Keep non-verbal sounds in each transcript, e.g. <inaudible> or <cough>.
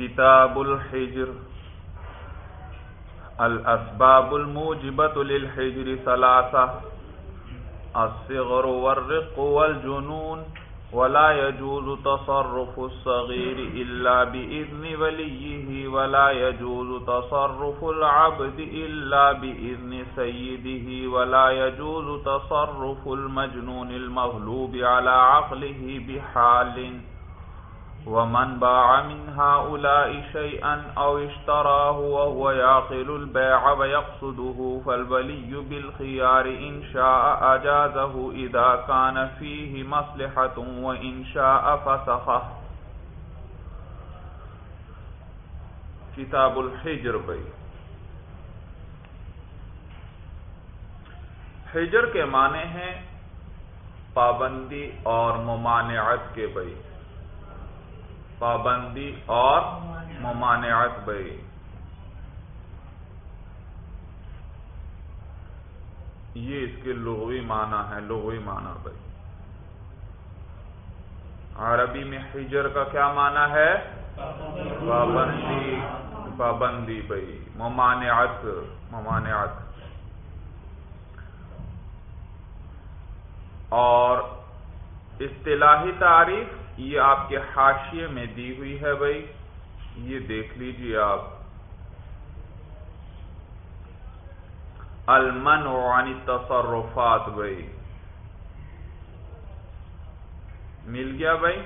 کتاب الحجر الاسباب الموجبة للحجر ثلاثة الصغر والرق والجنون ولا يجوز تصرف الصغير إلا بإذن وليه ولا يجوز تصرف العبد إلا بإذن سيده ولا يجوز تصرف المجنون المغلوب على عقله بحال ومن باع من هؤلاء شيئا أو اشتراه وهو يعقل البيع ويقصده فالولي بالخيار إن شاء أجازه إذا كان فيه مصلحة وإن شاء فسخه. کتاب الحجر بھائی. حجر کے معنی ہیں پابندی اور ممانعت کے بھائی. پابندی اور ممانعت بھائی یہ اس کے لغوی معنی ہے، لغوی معنی بھائی عربی میں حجر کا کیا معنی ہے؟ پابندی پابندی بھائی ممانعت ممانعت۔ اور اصطلاحی تعریف یہ آپ کے حاشیے میں دی ہوئی ہے بھائی۔ یہ دیکھ لیجیے آپ۔ المن عن تصرفات بھائی۔ مل گیا بھائی؟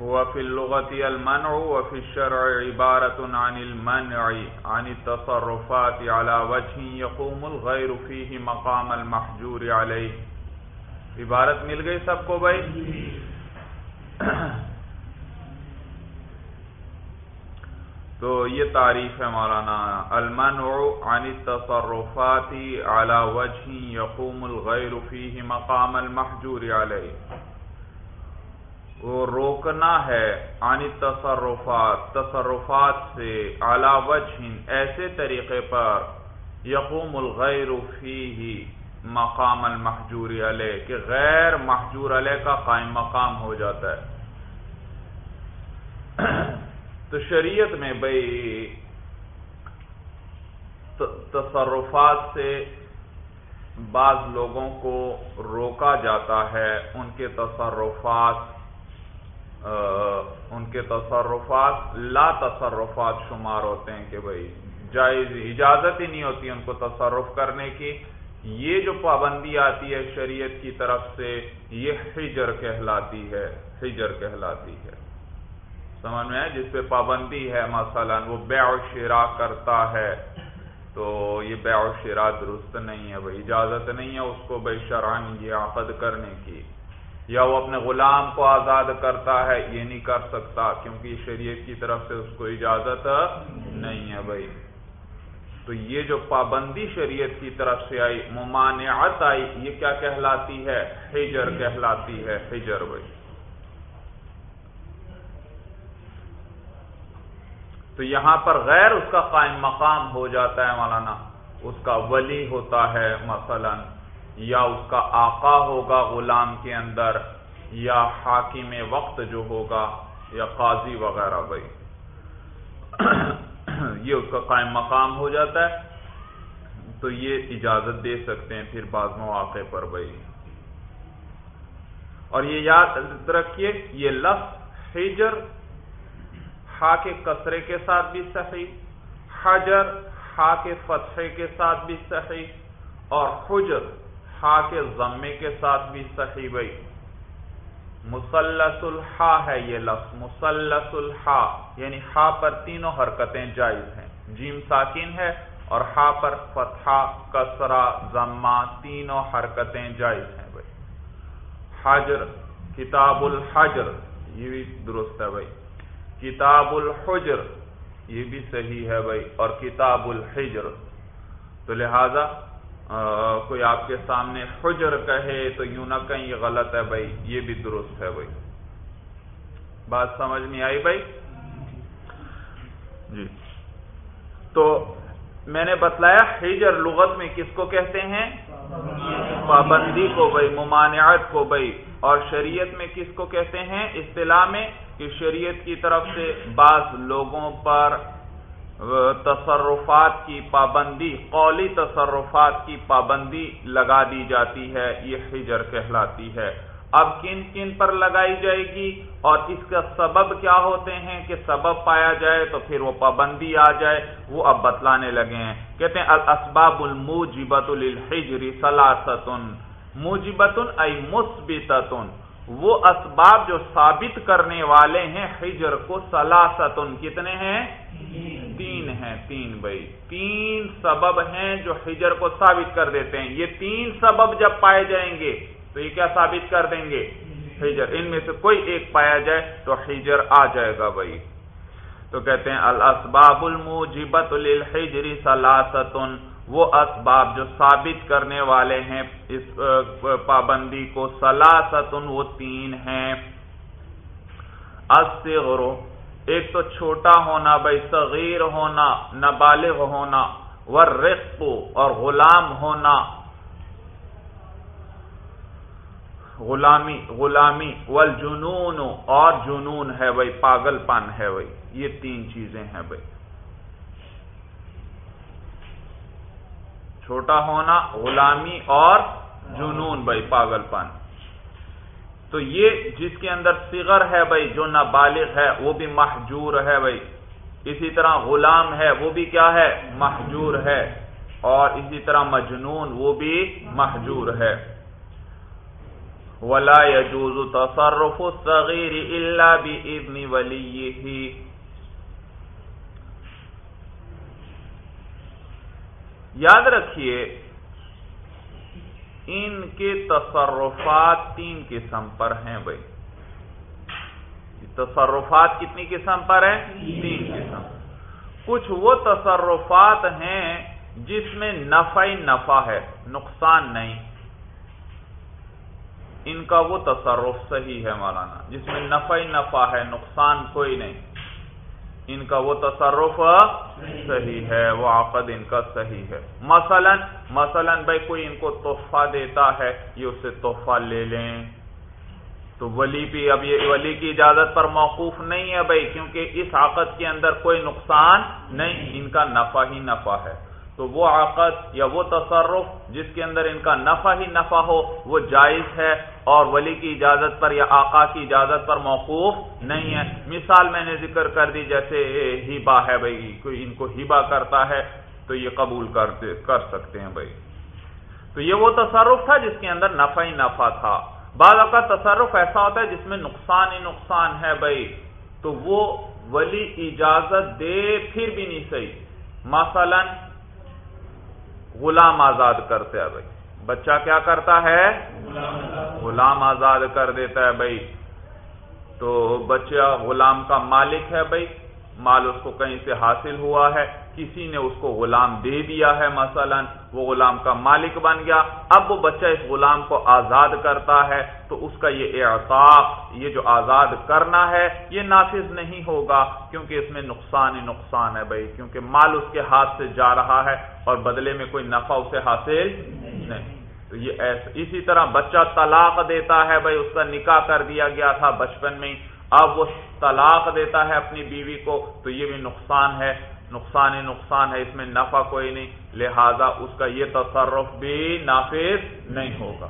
وفي اللغة المنع وفي الشرع عبارة عن المنع عن التصرفات على وجه يقوم الغير فيه مقام المحجور عليه عبارت مل گئی سب کو بھائی؟ تو یہ تعریف ہے مولانا، المنع عن التصرفات على وجه يقوم الغير فيه مقام المحجور عليه وہ روکنا ہے عن التصرفات، تصرفات سے على وجه ایسے طریقے پر يقوم الغير فيه مقام المحجور علیہ، کہ غیر محجور علیہ کا قائم مقام ہو جاتا ہے۔ تو شریعت میں بھائی تصرفات سے بعض لوگوں کو روکا جاتا ہے، ان کے تصرفات ان کے تصرفات لا تصرفات شمار ہوتے ہیں کہ بھائی جائز اجازت ہی نہیں ہوتی ان کو تصرف کرنے کی۔ یہ جو پابندی آتی ہے شریعت کی طرف سے، یہ حجر کہلاتی ہے، حجر کہلاتی ہے۔ سمجھ میں جس پہ پابندی ہے، مثلا وہ بیع و شراء کرتا ہے، تو یہ بیع و شراء درست نہیں ہے بھائی اجازت نہیں ہے اس کو بھائی شرعن یہ عقد کرنے کی۔ یا وہ اپنے غلام کو آزاد کرتا ہے، یہ نہیں کر سکتا، کیونکہ شریعت کی طرف سے اس کو اجازت نہیں ہے بھائی۔ تو یہ جو پابندی شریعت کی طرف سے آئی، ممانعت آئی، یہ کیا کہلاتی ہے؟ حجر کہلاتی ہے، حجر بھائی۔ تو یہاں پر غیر اس کا قائم مقام ہو جاتا ہے مولانا۔ اس کا ولی ہوتا ہے، مثلا، یا اس کا آقا ہوگا غلام کے اندر، یا حاکم وقت جو ہوگا، یا قاضی وغیرہ بھائی۔ یہ اس کا قائم مقام ہو جاتا ہے، تو یہ اجازت دے سکتے ہیں پھر بعض مواقع پر بھائی۔ اور یہ یاد رکھیے، یہ لفظ حجر ہا کے کسرے کے ساتھ بھی صحیح، حجر ہا کے فتحے کے ساتھ بھی صحیح، اور حجر ہا کے ضمے کے ساتھ بھی صحیح بھائی۔ مسلس الحا ہے یہ لفظ مسلس الحا یعنی ہا پر تینوں حرکتیں جائز ہیں۔ جیم ساکن ہے اور ہا پر فتحہ کسرا ضمہ تینوں حرکتیں جائز ہیں بھائی۔ حجر، کتاب الحجر، یہ بھی درست ہے بھائی۔ کتاب الحجر، یہ بھی صحیح ہے بھائی۔ اور کتاب الحجر۔ تو لہذا کوئی آپ کے سامنے حجر کہے تو یوں نہ کہیں یہ غلط ہے بھائی، یہ بھی درست ہے بھائی۔ بات سمجھ میں آئی بھائی؟ جی۔ تو میں نے بتلایا حجر لغت میں کس کو کہتے ہیں؟ پابندی کو بھائی، ممانعت کو بھائی۔ اور شریعت میں کس کو کہتے ہیں؟ اصطلاح میں کہ شریعت کی طرف سے بعض لوگوں پر تصرفات کی پابندی، قولی تصرفات کی پابندی لگا دی جاتی ہے، یہ حجر کہلاتی ہے۔ اب کن کن پر لگائی جائے گی؟ اور اس کا سبب کیا ہوتے ہیں؟ کہ سبب پایا جائے تو پھر وہ پابندی آ جائے، وہ اب بتلانے لگے ہیں۔ کہتے ہیں، الاسباب الموجبت للحجر سلاستن موجبتن ای مثبتتن وہ اسباب جو ثابت کرنے والے ہیں، حجر کو سلاستن کتنے ہیں؟ تین ہیں، تین بھائی۔ تین سبب ہیں جو حجر کو ثابت کر دیتے ہیں۔ یہ تین سبب جب پائے جائیں گے، تو یہ کیا ثابت کر دیں گے؟ حجر ان میں سے کوئی ایک پایا جائے تو حجر آ جائے گا بھائی۔ تو کہتے ہیں، الاسباب الموجبت للحجر سلاستن وہ اسباب جو ثابت کرنے والے ہیں، اس پابندی کو سلاستن وہ تین ہیں۔ الصغر ایک تو چھوٹا ہونا، بھائی، صغیر ہونا، نابالغ ہونا ورق اور غلام ہونا۔ غلامی غلامی، والجنون اور جنون ہے بھائی، پاگل پن ہے بھائی، یہ تین چیزیں ہیں بھائی۔ چھوٹا ہونا، غلامی اور جنون بھائی، پاگل پن۔ تو یہ جس کے اندر صغر ہے بھائی، جو نابالغ ہے، وہ بھی محجور ہے بھائی۔ اسی طرح غلام ہے، وہ بھی کیا ہے؟ محجور ہے۔ اور اسی طرح مجنون، وہ بھی محجور ہے۔ ولا يجوز تصرف الصغير الا باذن وليه۔ یاد رکھیے ان کے تصرفات تین قسم پر ہیں بھائی۔ تصرفات کتنی قسم پر ہیں؟ تین قسم۔ کچھ وہ تصرفات ہیں جس میں نفع نفع ہے، نقصان نہیں۔ ان کا وہ تصرف صحیح ہے مولانا، جس میں نفع نفع ہے، نقصان کوئی نہیں۔ ان کا وہ تصرف صحیح ہے، وہ عقد ان کا صحیح ہے۔ مثلا مثلا بھائی کوئی ان کو تحفہ دیتا ہے، یہ اسے تحفہ لے لیں۔ تو ولی بھی اب یہ ولی کی اجازت پر موقوف نہیں ہے بھائی، کیونکہ اس عقد کے اندر کوئی نقصان نہیں، ان کا نفع ہی نفع ہے۔ تو وہ عقد یا وہ تصرف جس کے اندر ان کا نفع ہی نفع ہو، وہ جائز ہے اور ولی کی اجازت پر یا آقا کی اجازت پر موقوف نہیں ہے۔ مثال میں نے ذکر کر دی جیسے ہیبا ہے بھائی، کوئی ان کو ہیبا کرتا ہے تو یہ قبول کر سکتے ہیں بھائی۔ تو یہ وہ تصرف تھا جس کے اندر نفع ہی نفع تھا۔ بعض اوقات تصرف ایسا ہوتا ہے جس میں نقصان ہی نقصان ہے بھائی۔ تو وہ ولی اجازت دے پھر بھی نہیں صحیح۔ مثلا غلام آزاد کرتے ہیں بھائی۔ بچہ کیا کرتا ہے؟ غلام آزاد کر دیتا ہے بھائی۔ تو بچہ غلام کا مالک ہے بھائی۔ مال اس کو کہیں سے حاصل ہوا ہے، کسی نے اس کو غلام دے دیا ہے مثلا، وہ غلام کا مالک بن گیا۔ اب وہ بچہ اس غلام کو آزاد کرتا ہے، تو اس کا یہ اعتاق، یہ جو آزاد کرنا ہے، یہ نافذ نہیں ہوگا، کیونکہ اس میں نقصان ہی نقصان ہے بھائی، کیونکہ مال اس کے ہاتھ سے جا رہا ہے اور بدلے میں کوئی نفع اسے حاصل نہیں۔ تو یہ ایسا اسی طرح بچہ طلاق دیتا ہے بھائی، اس کا نکاح کر دیا گیا تھا بچپن میں اب وہ طلاق دیتا ہے اپنی بیوی کو، تو یہ بھی نقصان ہے۔ نقصان ہی نقصان ہے، اس میں نفع کوئی نہیں۔ لہذا اس کا یہ تصرف بھی نافذ نہیں ہوگا۔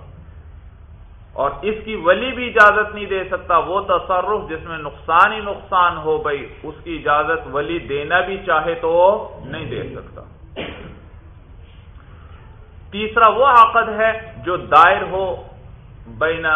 اور اس کی ولی بھی اجازت نہیں دے سکتا، وہ تصرف جس میں نقصان ہی نقصان ہو بھائی اس کی اجازت ولی دینا بھی چاہے تو نہیں دے سکتا۔ تیسرا وہ عقد ہے جو دائر ہو بین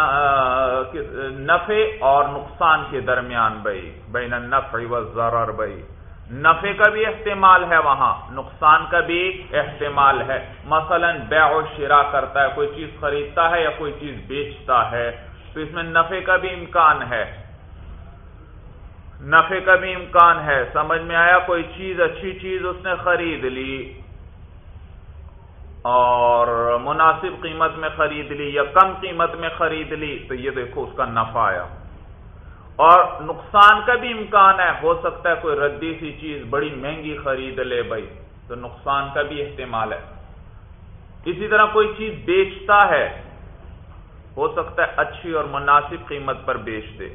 نفع اور نقصان کے درمیان بھائی بین نفع و ضرر بھائی نفع کا بھی احتمال ہے وہاں، نقصان کا بھی احتمال ہے۔ مثلا بیع و شرا کرتا ہے، کوئی چیز خریدتا ہے یا کوئی چیز بیچتا ہے۔ تو اس میں نفع کا بھی امکان ہے۔ نفع کا بھی امکان ہے، سمجھ میں آیا؟ کوئی چیز اچھی چیز اس نے خرید لی۔ اور مناسب قیمت میں خرید لی یا کم قیمت میں خرید لی، تو یہ دیکھو اس کا نفع آیا۔ اور نقصان کا بھی امکان ہے، ہو سکتا ہے کوئی ردی سی چیز بڑی مہنگی خرید لے بھائی، تو نقصان کا بھی احتمال ہے۔ اسی طرح کوئی چیز بیچتا ہے، ہو سکتا ہے اچھی اور مناسب قیمت پر بیچ دے،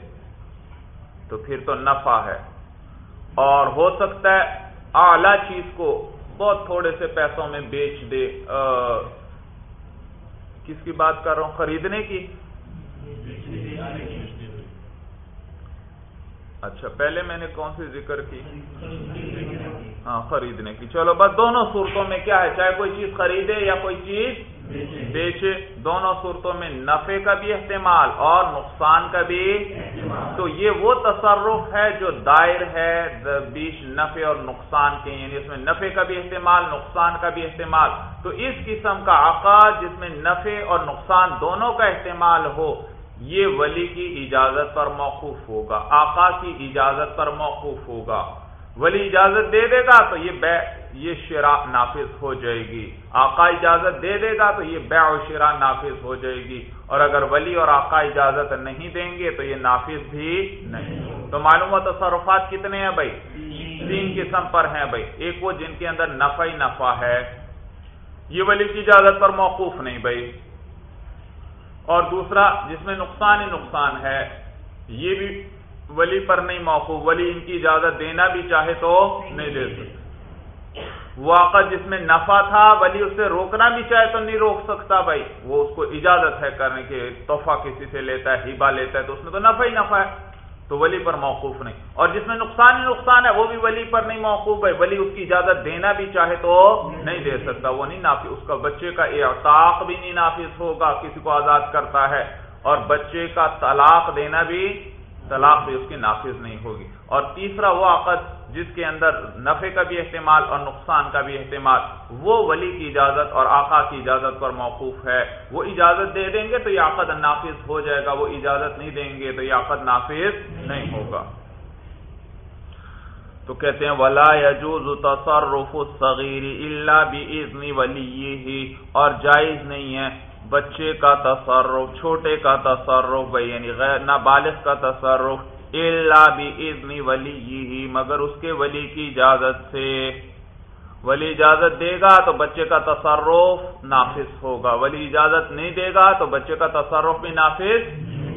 تو پھر تو نفع ہے۔ اور ہو سکتا ہے اعلی چیز کو بہت تھوڑے سے پیسوں میں بیچ دے۔ کس کی بات کر رہا ہوں؟ خریدنے کی؟ اچھا پہلے میں نے کون سی ذکر کی؟ ہاں خریدنے کی۔ چلو، بس دونوں صورتوں میں کیا ہے؟ چاہے کوئی چیز خریدے یا کوئی چیز بیچے دونوں صورتوں میں نفے کا بھی احتمال اور نقصان کا بھی تو یہ وہ تصرف ہے جو دائر ہے بیچ نفے اور نقصان کے یعنی اس میں نفے کا بھی احتمال نقصان کا بھی احتمال۔ تو اس قسم کا آکار جس میں نفے اور نقصان دونوں کا احتمال ہو یہ ولی کی اجازت پر موقوف ہوگا آقا کی اجازت پر موقوف ہوگا۔ ولی اجازت دے دے گا تو یہ بے یہ شرا نافذ ہو جائے گی۔ آقا اجازت دے دے گا تو یہ بے و شرا نافذ ہو جائے گی۔ اور اگر ولی اور آقا اجازت نہیں دیں گے تو یہ نافذ بھی نہیں۔ تو معلوم تصرفات کتنے ہیں بھائی؟ تین قسم پر ہیں بھائی۔ ایک وہ جن کے اندر نفع ہی نفع ہے۔ یہ ولی کی اجازت پر موقوف نہیں بھائی۔ اور دوسرا، جس میں نقصان ہی نقصان ہے، یہ بھی ولی پر نہیں موقوف۔ ولی ان کی اجازت دینا بھی چاہے تو نہیں دے سکتے واقع جس میں نفع تھا، ولی اسے روکنا بھی چاہے تو نہیں روک سکتا بھائی۔ وہ اس کو اجازت ہے کرنے کے، تحفہ کسی سے لیتا ہے ہیبا لیتا ہے، تو اس میں تو نفع ہی نفع ہے۔ تو ولی پر موقوف نہیں۔ اور جس میں نقصان ہی نقصان ہے، وہ بھی ولی پر نہیں موقوف ہے ولی اس کی اجازت دینا بھی چاہے تو نہیں دے سکتا۔ وہ نہیں نافذ، اس کا بچے کا اعتاق بھی نہیں نافذ ہوگا، کسی کو آزاد کرتا ہے۔ اور بچے کا طلاق دینا بھی طلاق بھی اس کی نافذ نہیں ہوگی۔ اور تیسرا وہ عقد جس کے اندر نفع کا بھی احتمال اور نقصان کا بھی احتمال، وہ ولی کی اجازت اور آقا کی اجازت پر موقوف ہے۔ وہ اجازت دے دیں گے تو یہ عقد نافذ ہو جائے گا، وہ اجازت نہیں دیں گے تو یہ عقد نافذ نہیں ہوگا۔ تو کہتے ہیں، ولا یجوز تصرف الصغیر الا باذن ولیہ اور جائز نہیں ہے بچے کا تصرف، چھوٹے کا تصرف یعنی غیر نابالغ کا تصرف اللہ بھی ولی مگر اس کے ولی کی اجازت سے۔ ولی اجازت دے گا تو بچے کا تصرف نافذ ہوگا۔ ولی اجازت نہیں دے گا تو بچے کا تصرف بھی نافذ۔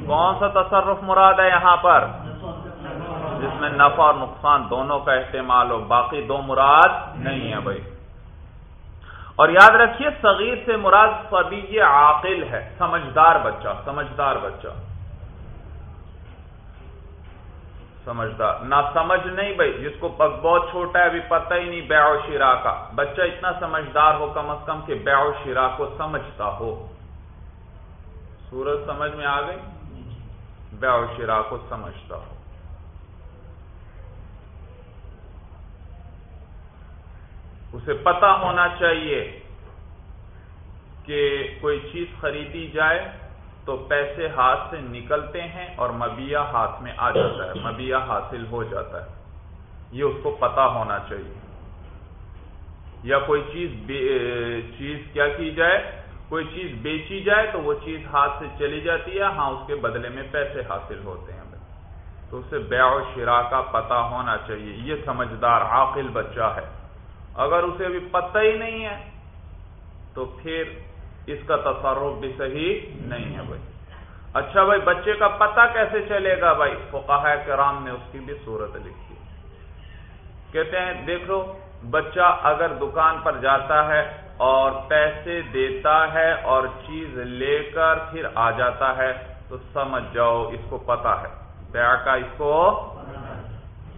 کون سا تصرف مراد ہے یہاں پر؟ جس میں نفع اور نقصان دونوں کا استعمال ہو، باقی دو مراد نہیں ہے بھائی۔ اور یاد رکھیے، صغیر سے مراد صبی یہ عاقل ہے، سمجھدار بچہ سمجھدار بچہ۔ سمجھدار، نہ سمجھ نہیں بھائی، جس کو بہت چھوٹا ہے، ابھی پتہ ہی نہیں، بیع و شرا کا۔ بچہ اتنا سمجھدار ہو کم از کم کہ بیع و شرا کو سمجھتا ہو۔ سورج سمجھ میں آ گئی؟ بیع و شرا کو سمجھتا ہو۔ اسے پتا ہونا چاہیے کہ کوئی چیز خریدی جائے تو پیسے ہاتھ سے نکلتے ہیں اور مبیا ہاتھ میں آ جاتا ہے مبیا حاصل ہو جاتا ہے۔ یہ اس کو پتا ہونا چاہیے۔ یا کوئی چیز چیز کیا کی جائے؟ کوئی چیز بیچی جائے تو وہ چیز ہاتھ سے چلی جاتی ہے ہاں اس کے بدلے میں پیسے حاصل ہوتے ہیں۔ تو اسے بیع و شرا کا پتا ہونا چاہیے۔ یہ سمجھدار، عاقل بچہ ہے۔ اگر اسے ابھی پتہ ہی نہیں ہے، تو پھر اس کا تصرف بھی صحیح نہیں ہے بھائی۔ اچھا بھائی، بچے کا پتہ کیسے چلے گا بھائی؟ فقہ کرام نے اس کی بھی صورت لکھی۔ کہتے ہیں، دیکھو، بچہ اگر دکان پر جاتا ہے اور پیسے دیتا ہے اور چیز لے کر پھر آ جاتا ہے، تو سمجھ جاؤ، اس کو پتا ہے۔ بیا کا اس کو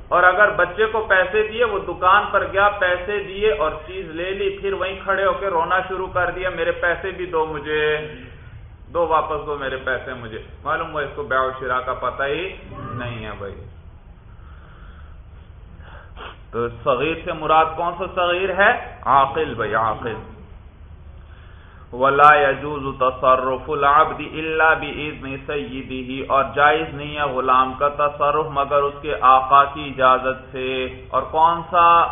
اور اگر بچے کو پیسے دیے، وہ دکان پر گیا، پیسے دیے اور چیز لے لی، پھر وہیں کھڑے ہو کے رونا شروع کر دیا، میرے پیسے بھی دو مجھے، دو واپس دو میرے پیسے مجھے۔ معلوم ہوا اس کو بیع شرا کا پتہ ہی نہیں ہے بھائی۔ تو صغیر سے مراد کون سا صغیر ہے؟ عاقل بھائی، عاقل۔ ولا يجوز تصرف العبد الا باذن سيده، اور جائز نہیں ہے غلام کا تصرف مگر اس کے آقا کی اجازت سے۔ اور کون سا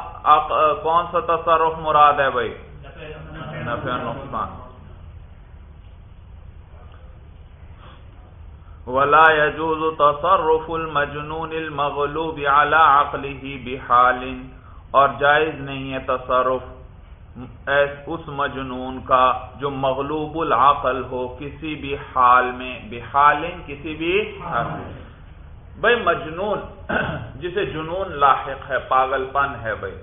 کون سا تصرف مراد ہے بھائی؟ نفع نقصان۔ ولا يجوز تصرف المجنون المغلوب على عقله بحال، اور جائز نہیں ہے تصرف۔ اس مجنون کا جو مغلوب العقل ہو کسی بھی حال میں بحال کسی بھی بھائی مجنون، <clears throat> جسے جنون لاحق ہے، پاگل پن ہے بھائی۔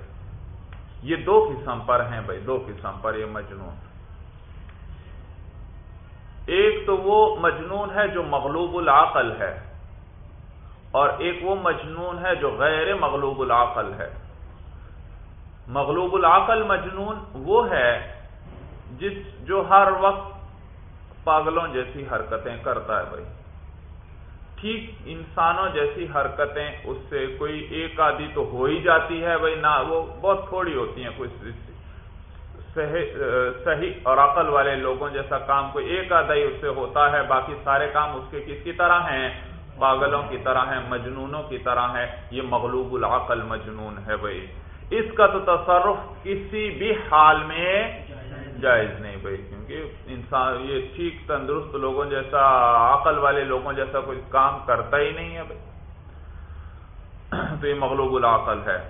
یہ دو قسم پر ہیں بھائی، دو قسم پر یہ مجنون۔ ایک تو وہ مجنون ہے جو مغلوب العقل ہے، اور ایک وہ مجنون ہے جو غیر مغلوب العقل ہے۔ مغلوب العقل مجنون وہ ہے جس جو ہر وقت پاگلوں جیسی حرکتیں کرتا ہے بھائی۔ ٹھیک انسانوں جیسی حرکتیں اس سے کوئی ایک آدھی تو ہو ہی جاتی ہے بھائی، نہ وہ بہت تھوڑی ہوتی ہیں کوئی صحیح اور عقل والے لوگوں جیسا کام کوئی ایک آدھا ہی اس سے ہوتا ہے، باقی سارے کام اس کے کس کی طرح ہیں؟ پاگلوں کی طرح ہیں، مجنونوں کی طرح ہیں۔ یہ مغلوب العقل مجنون ہے بھائی۔ اس کا تو تصرف کسی بھی حال میں جائز نہیں بھائی، کیونکہ انسان یہ ٹھیک تندرست لوگوں جیسا، عقل والے لوگوں جیسا کوئی کام کرتا ہی نہیں ہے بھائی۔ تو یہ مغلوب العقل ہے۔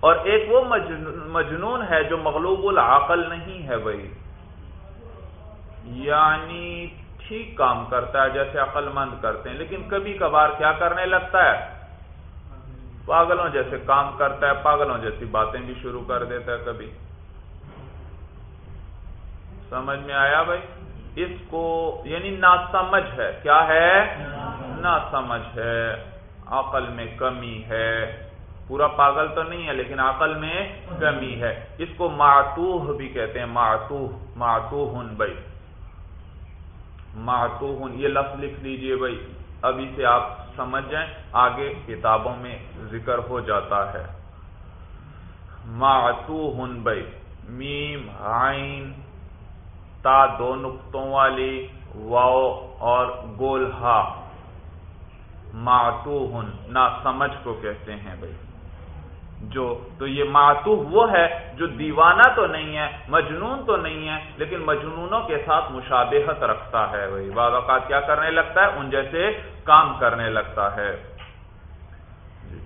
اور ایک وہ مجنون ہے جو مغلوب العقل نہیں ہے بھائی۔ یعنی ٹھیک کام کرتا ہے، جیسے عقل مند کرتے ہیں، لیکن کبھی کبھار کیا کرنے لگتا ہے؟ پاگلوں جیسے کام کرتا ہے، پاگلوں جیسی باتیں بھی شروع کر دیتا ہے کبھی۔ سمجھ میں آیا بھائی؟ اس کو یعنی نا سمجھ ہے۔ کیا ہے؟ نا سمجھ ہے۔ عقل میں کمی ہے۔ پورا پاگل تو نہیں ہے، لیکن عقل میں کمی ہے۔ اس کو ماتوہ بھی کہتے ہیں۔ ماتوہ ماتوہن بھائی۔ ماتوہن یہ لفظ لکھ لیجیے بھائی۔ ابھی سے آپ سمجھ جائیں، آگے کتابوں میں ذکر ہو جاتا ہے۔ ماتوہن بھائی، میم، عین، تا دو نقطوں والی واؤ اور گول ہا۔ ماتو نہ سمجھ کو کہتے ہیں بھائی۔ جو تو یہ ماتو وہ ہے جو دیوانہ تو نہیں ہے، مجنون تو نہیں ہے، لیکن مجنونوں کے ساتھ مشابہت رکھتا ہے بھائی بعض اوقات کیا کرنے لگتا ہے؟ ان جیسے کام کرنے لگتا ہے۔ جی۔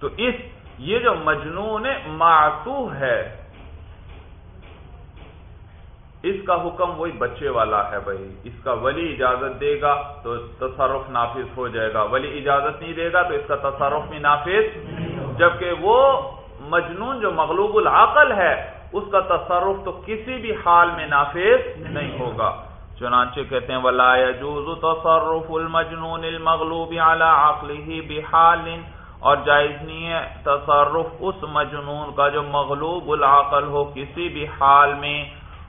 تو اس، یہ جو مجنون معتو ہے اس کا حکم وہی بچے والا ہے بھائی۔ اس کا ولی اجازت دے گا تو تصرف نافذ ہو جائے گا۔ ولی اجازت نہیں دے گا تو اس کا تصرف بھی نافذ جبکہ وہ مجنون جو مغلوب العقل ہے، اس کا تصرف تو کسی بھی حال میں نافذ نہیں ہوگا۔ چنانچہ کہتے ہیں، ولا يجوز تصرف المجنون المغلوب على عقله بحال۔ اور جائز نہیں ہے تصرف اس مجنون کا جو مغلوب العقل ہو کسی بھی حال میں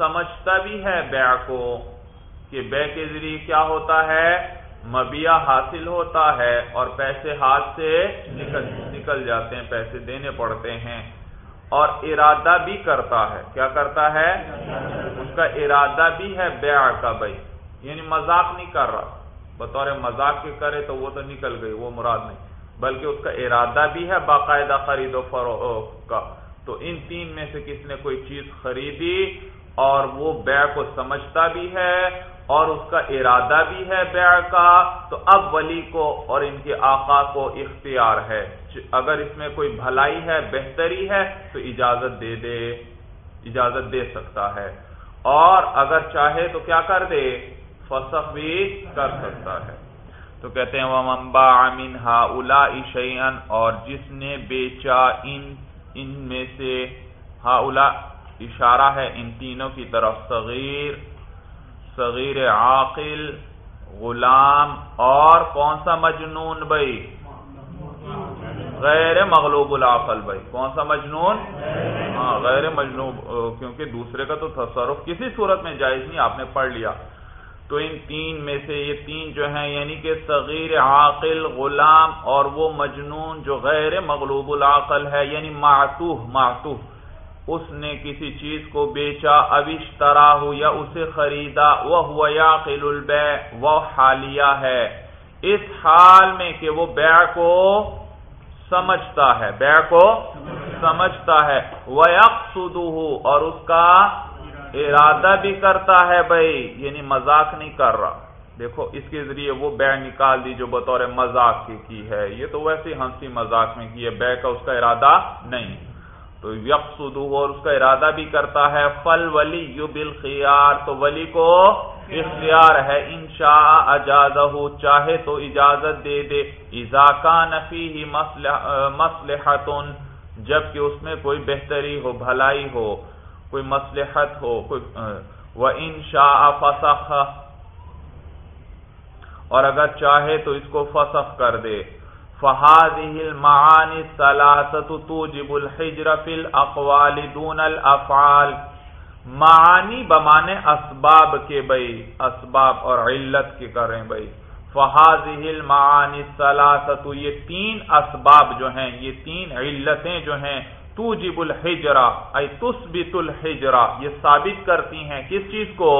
سمجھتا بھی ہے بیع کو کہ بے کے ذریعے کیا ہوتا ہے؟ مبیا حاصل ہوتا ہے اور پیسے ہاتھ سے نکل نکل جاتے ہیں، پیسے دینے پڑتے ہیں اور ارادہ بھی کرتا ہے۔ کیا کرتا ہے؟ اس کا ارادہ بھی ہے بیع کا بھائی۔ یعنی مذاق نہیں کر رہا۔ بطور مذاق کے کرے تو وہ تو نکل گئی، وہ مراد نہیں۔ بلکہ اس کا ارادہ بھی ہے باقاعدہ خرید و فروخت کا۔ تو ان تین میں سے کس نے کوئی چیز خریدی؟ اور وہ بیع کو سمجھتا بھی ہے اور اس کا ارادہ بھی ہے بیع کا، تو اب ولی کو اور ان کے آقا کو اختیار ہے۔ اگر اس میں کوئی بھلائی ہے، بہتری ہے، تو اجازت دے دے، اجازت دے سکتا ہے۔ اور اگر چاہے تو کیا کر دے؟ فسخ بھی کر سکتا ہے۔ تو کہتے ہیں وہ ممبا امین ہا الا اور جس نے بیچا ان ان میں سے ہا اشارہ ہے ان تینوں کی طرف، صغیر صغیر عاقل، غلام، اور کون سا مجنون بھائی؟ غیر مغلوب العقل بھائی۔ کون سا مجنون؟ ہاں غیر مجنوب کیونکہ دوسرے کا تو تصرف کسی صورت میں جائز نہیں، آپ نے پڑھ لیا۔ تو ان تین میں سے یہ تین جو ہیں یعنی کہ صغیر عاقل، غلام، اور وہ مجنون جو غیر مغلوب العقل ہے یعنی معتوہ معتوہ اس نے کسی چیز کو بیچا اوشترا ہو یا اسے خریدا وہ ہوا یا قل البے وہ حالیہ ہے۔ اس حال میں کہ وہ بیع کو سمجھتا ہے، بیع کو سمجھتا ہے۔ وہ اور اس کا ارادہ بھی کرتا ہے بھائی یعنی مذاق نہیں کر رہا۔ دیکھو، اس کے ذریعے وہ بیع نکال دی جو بطور مذاق کی کی ہے۔ یہ تو ویسے ہنسی مذاق میں کی ہے، بیع کا اس کا ارادہ نہیں۔ تو یکسود اور اس کا ارادہ بھی کرتا ہے فل ولی یو تو ولی کو اختیار ہے انشا اجاز چاہے تو اجازت دے دے۔ اضاکہ نفی ہی مسلحت جبکہ اس میں کوئی بہتری ہو، بھلائی ہو، کوئی مسلحت ہو، کوئی وہ انشا فسخ۔ اور اگر چاہے تو اس کو فسخ کر دے۔ فهذه المعاني الثلاثه توجب الحجر في الاقوال دون الافعال معانی بمانے اسباب کے بھائی اسباب اور علت کے کریں بھائی. فهذه المعاني الثلاثه یہ تین اسباب جو ہیں، یہ تین علتیں جو ہیں، توجب الحجر ای تثبت الحجر. یہ ثابت کرتی ہیں کس چیز کو؟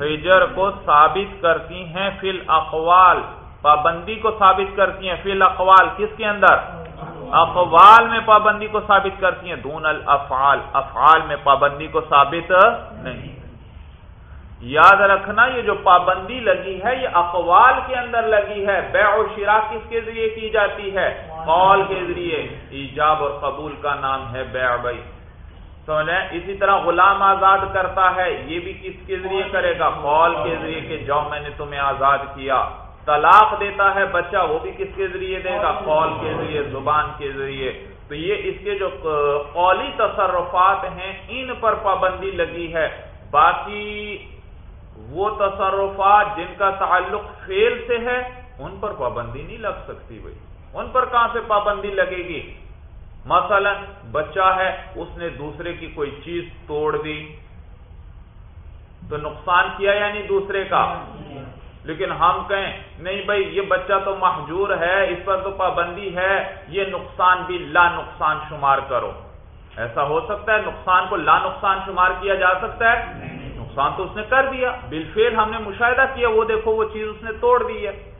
حجر کو ثابت کرتی ہیں فی الاقوال پابندی کو ثابت کرتی ہیں فی الاقوال، کس کے اندر؟ اقوال میں پابندی کو ثابت کرتی ہیں۔ دون الافعال، افعال میں پابندی کو ثابت نہیں۔ یاد رکھنا، یہ جو پابندی لگی ہے، یہ اقوال کے اندر لگی ہے۔ بے اور شرا کس کے ذریعے کی جاتی ہے؟ قول کے ذریعے۔ ایجاب اور قبول کا نام ہے بے بھائی سمجھیں اسی طرح غلام آزاد کرتا ہے، یہ بھی کس کے ذریعے کرے گا؟ قول کے ذریعے کہ جاؤ، میں نے تمہیں آزاد کیا۔ طلاق دیتا ہے، بچہ وہ بھی کس کے ذریعے دے گا؟ قول کے ذریعے، زبان کے ذریعے۔ تو یہ اس کے جو قولی تصرفات ہیں، ان پر پابندی لگی ہے۔ باقی وہ تصرفات جن کا تعلق فیل سے ہے، ان پر پابندی نہیں لگ سکتی بھائی۔ ان پر کہاں سے پابندی لگے گی؟ مثلا بچہ ہے، اس نے دوسرے کی کوئی چیز توڑ دی۔ تو نقصان کیا یعنی دوسرے کا؟ لیکن ہم کہیں، نہیں بھائی، یہ بچہ تو محجور ہے، اس پر تو پابندی ہے، یہ نقصان بھی لا نقصان شمار کرو۔ ایسا ہو سکتا ہے نقصان کو لا نقصان شمار کیا جا سکتا ہے؟ نقصان تو اس نے کر دیا۔ بالفیل ہم نے مشاہدہ کیا، وہ دیکھو، وہ چیز اس نے توڑ دی ہے۔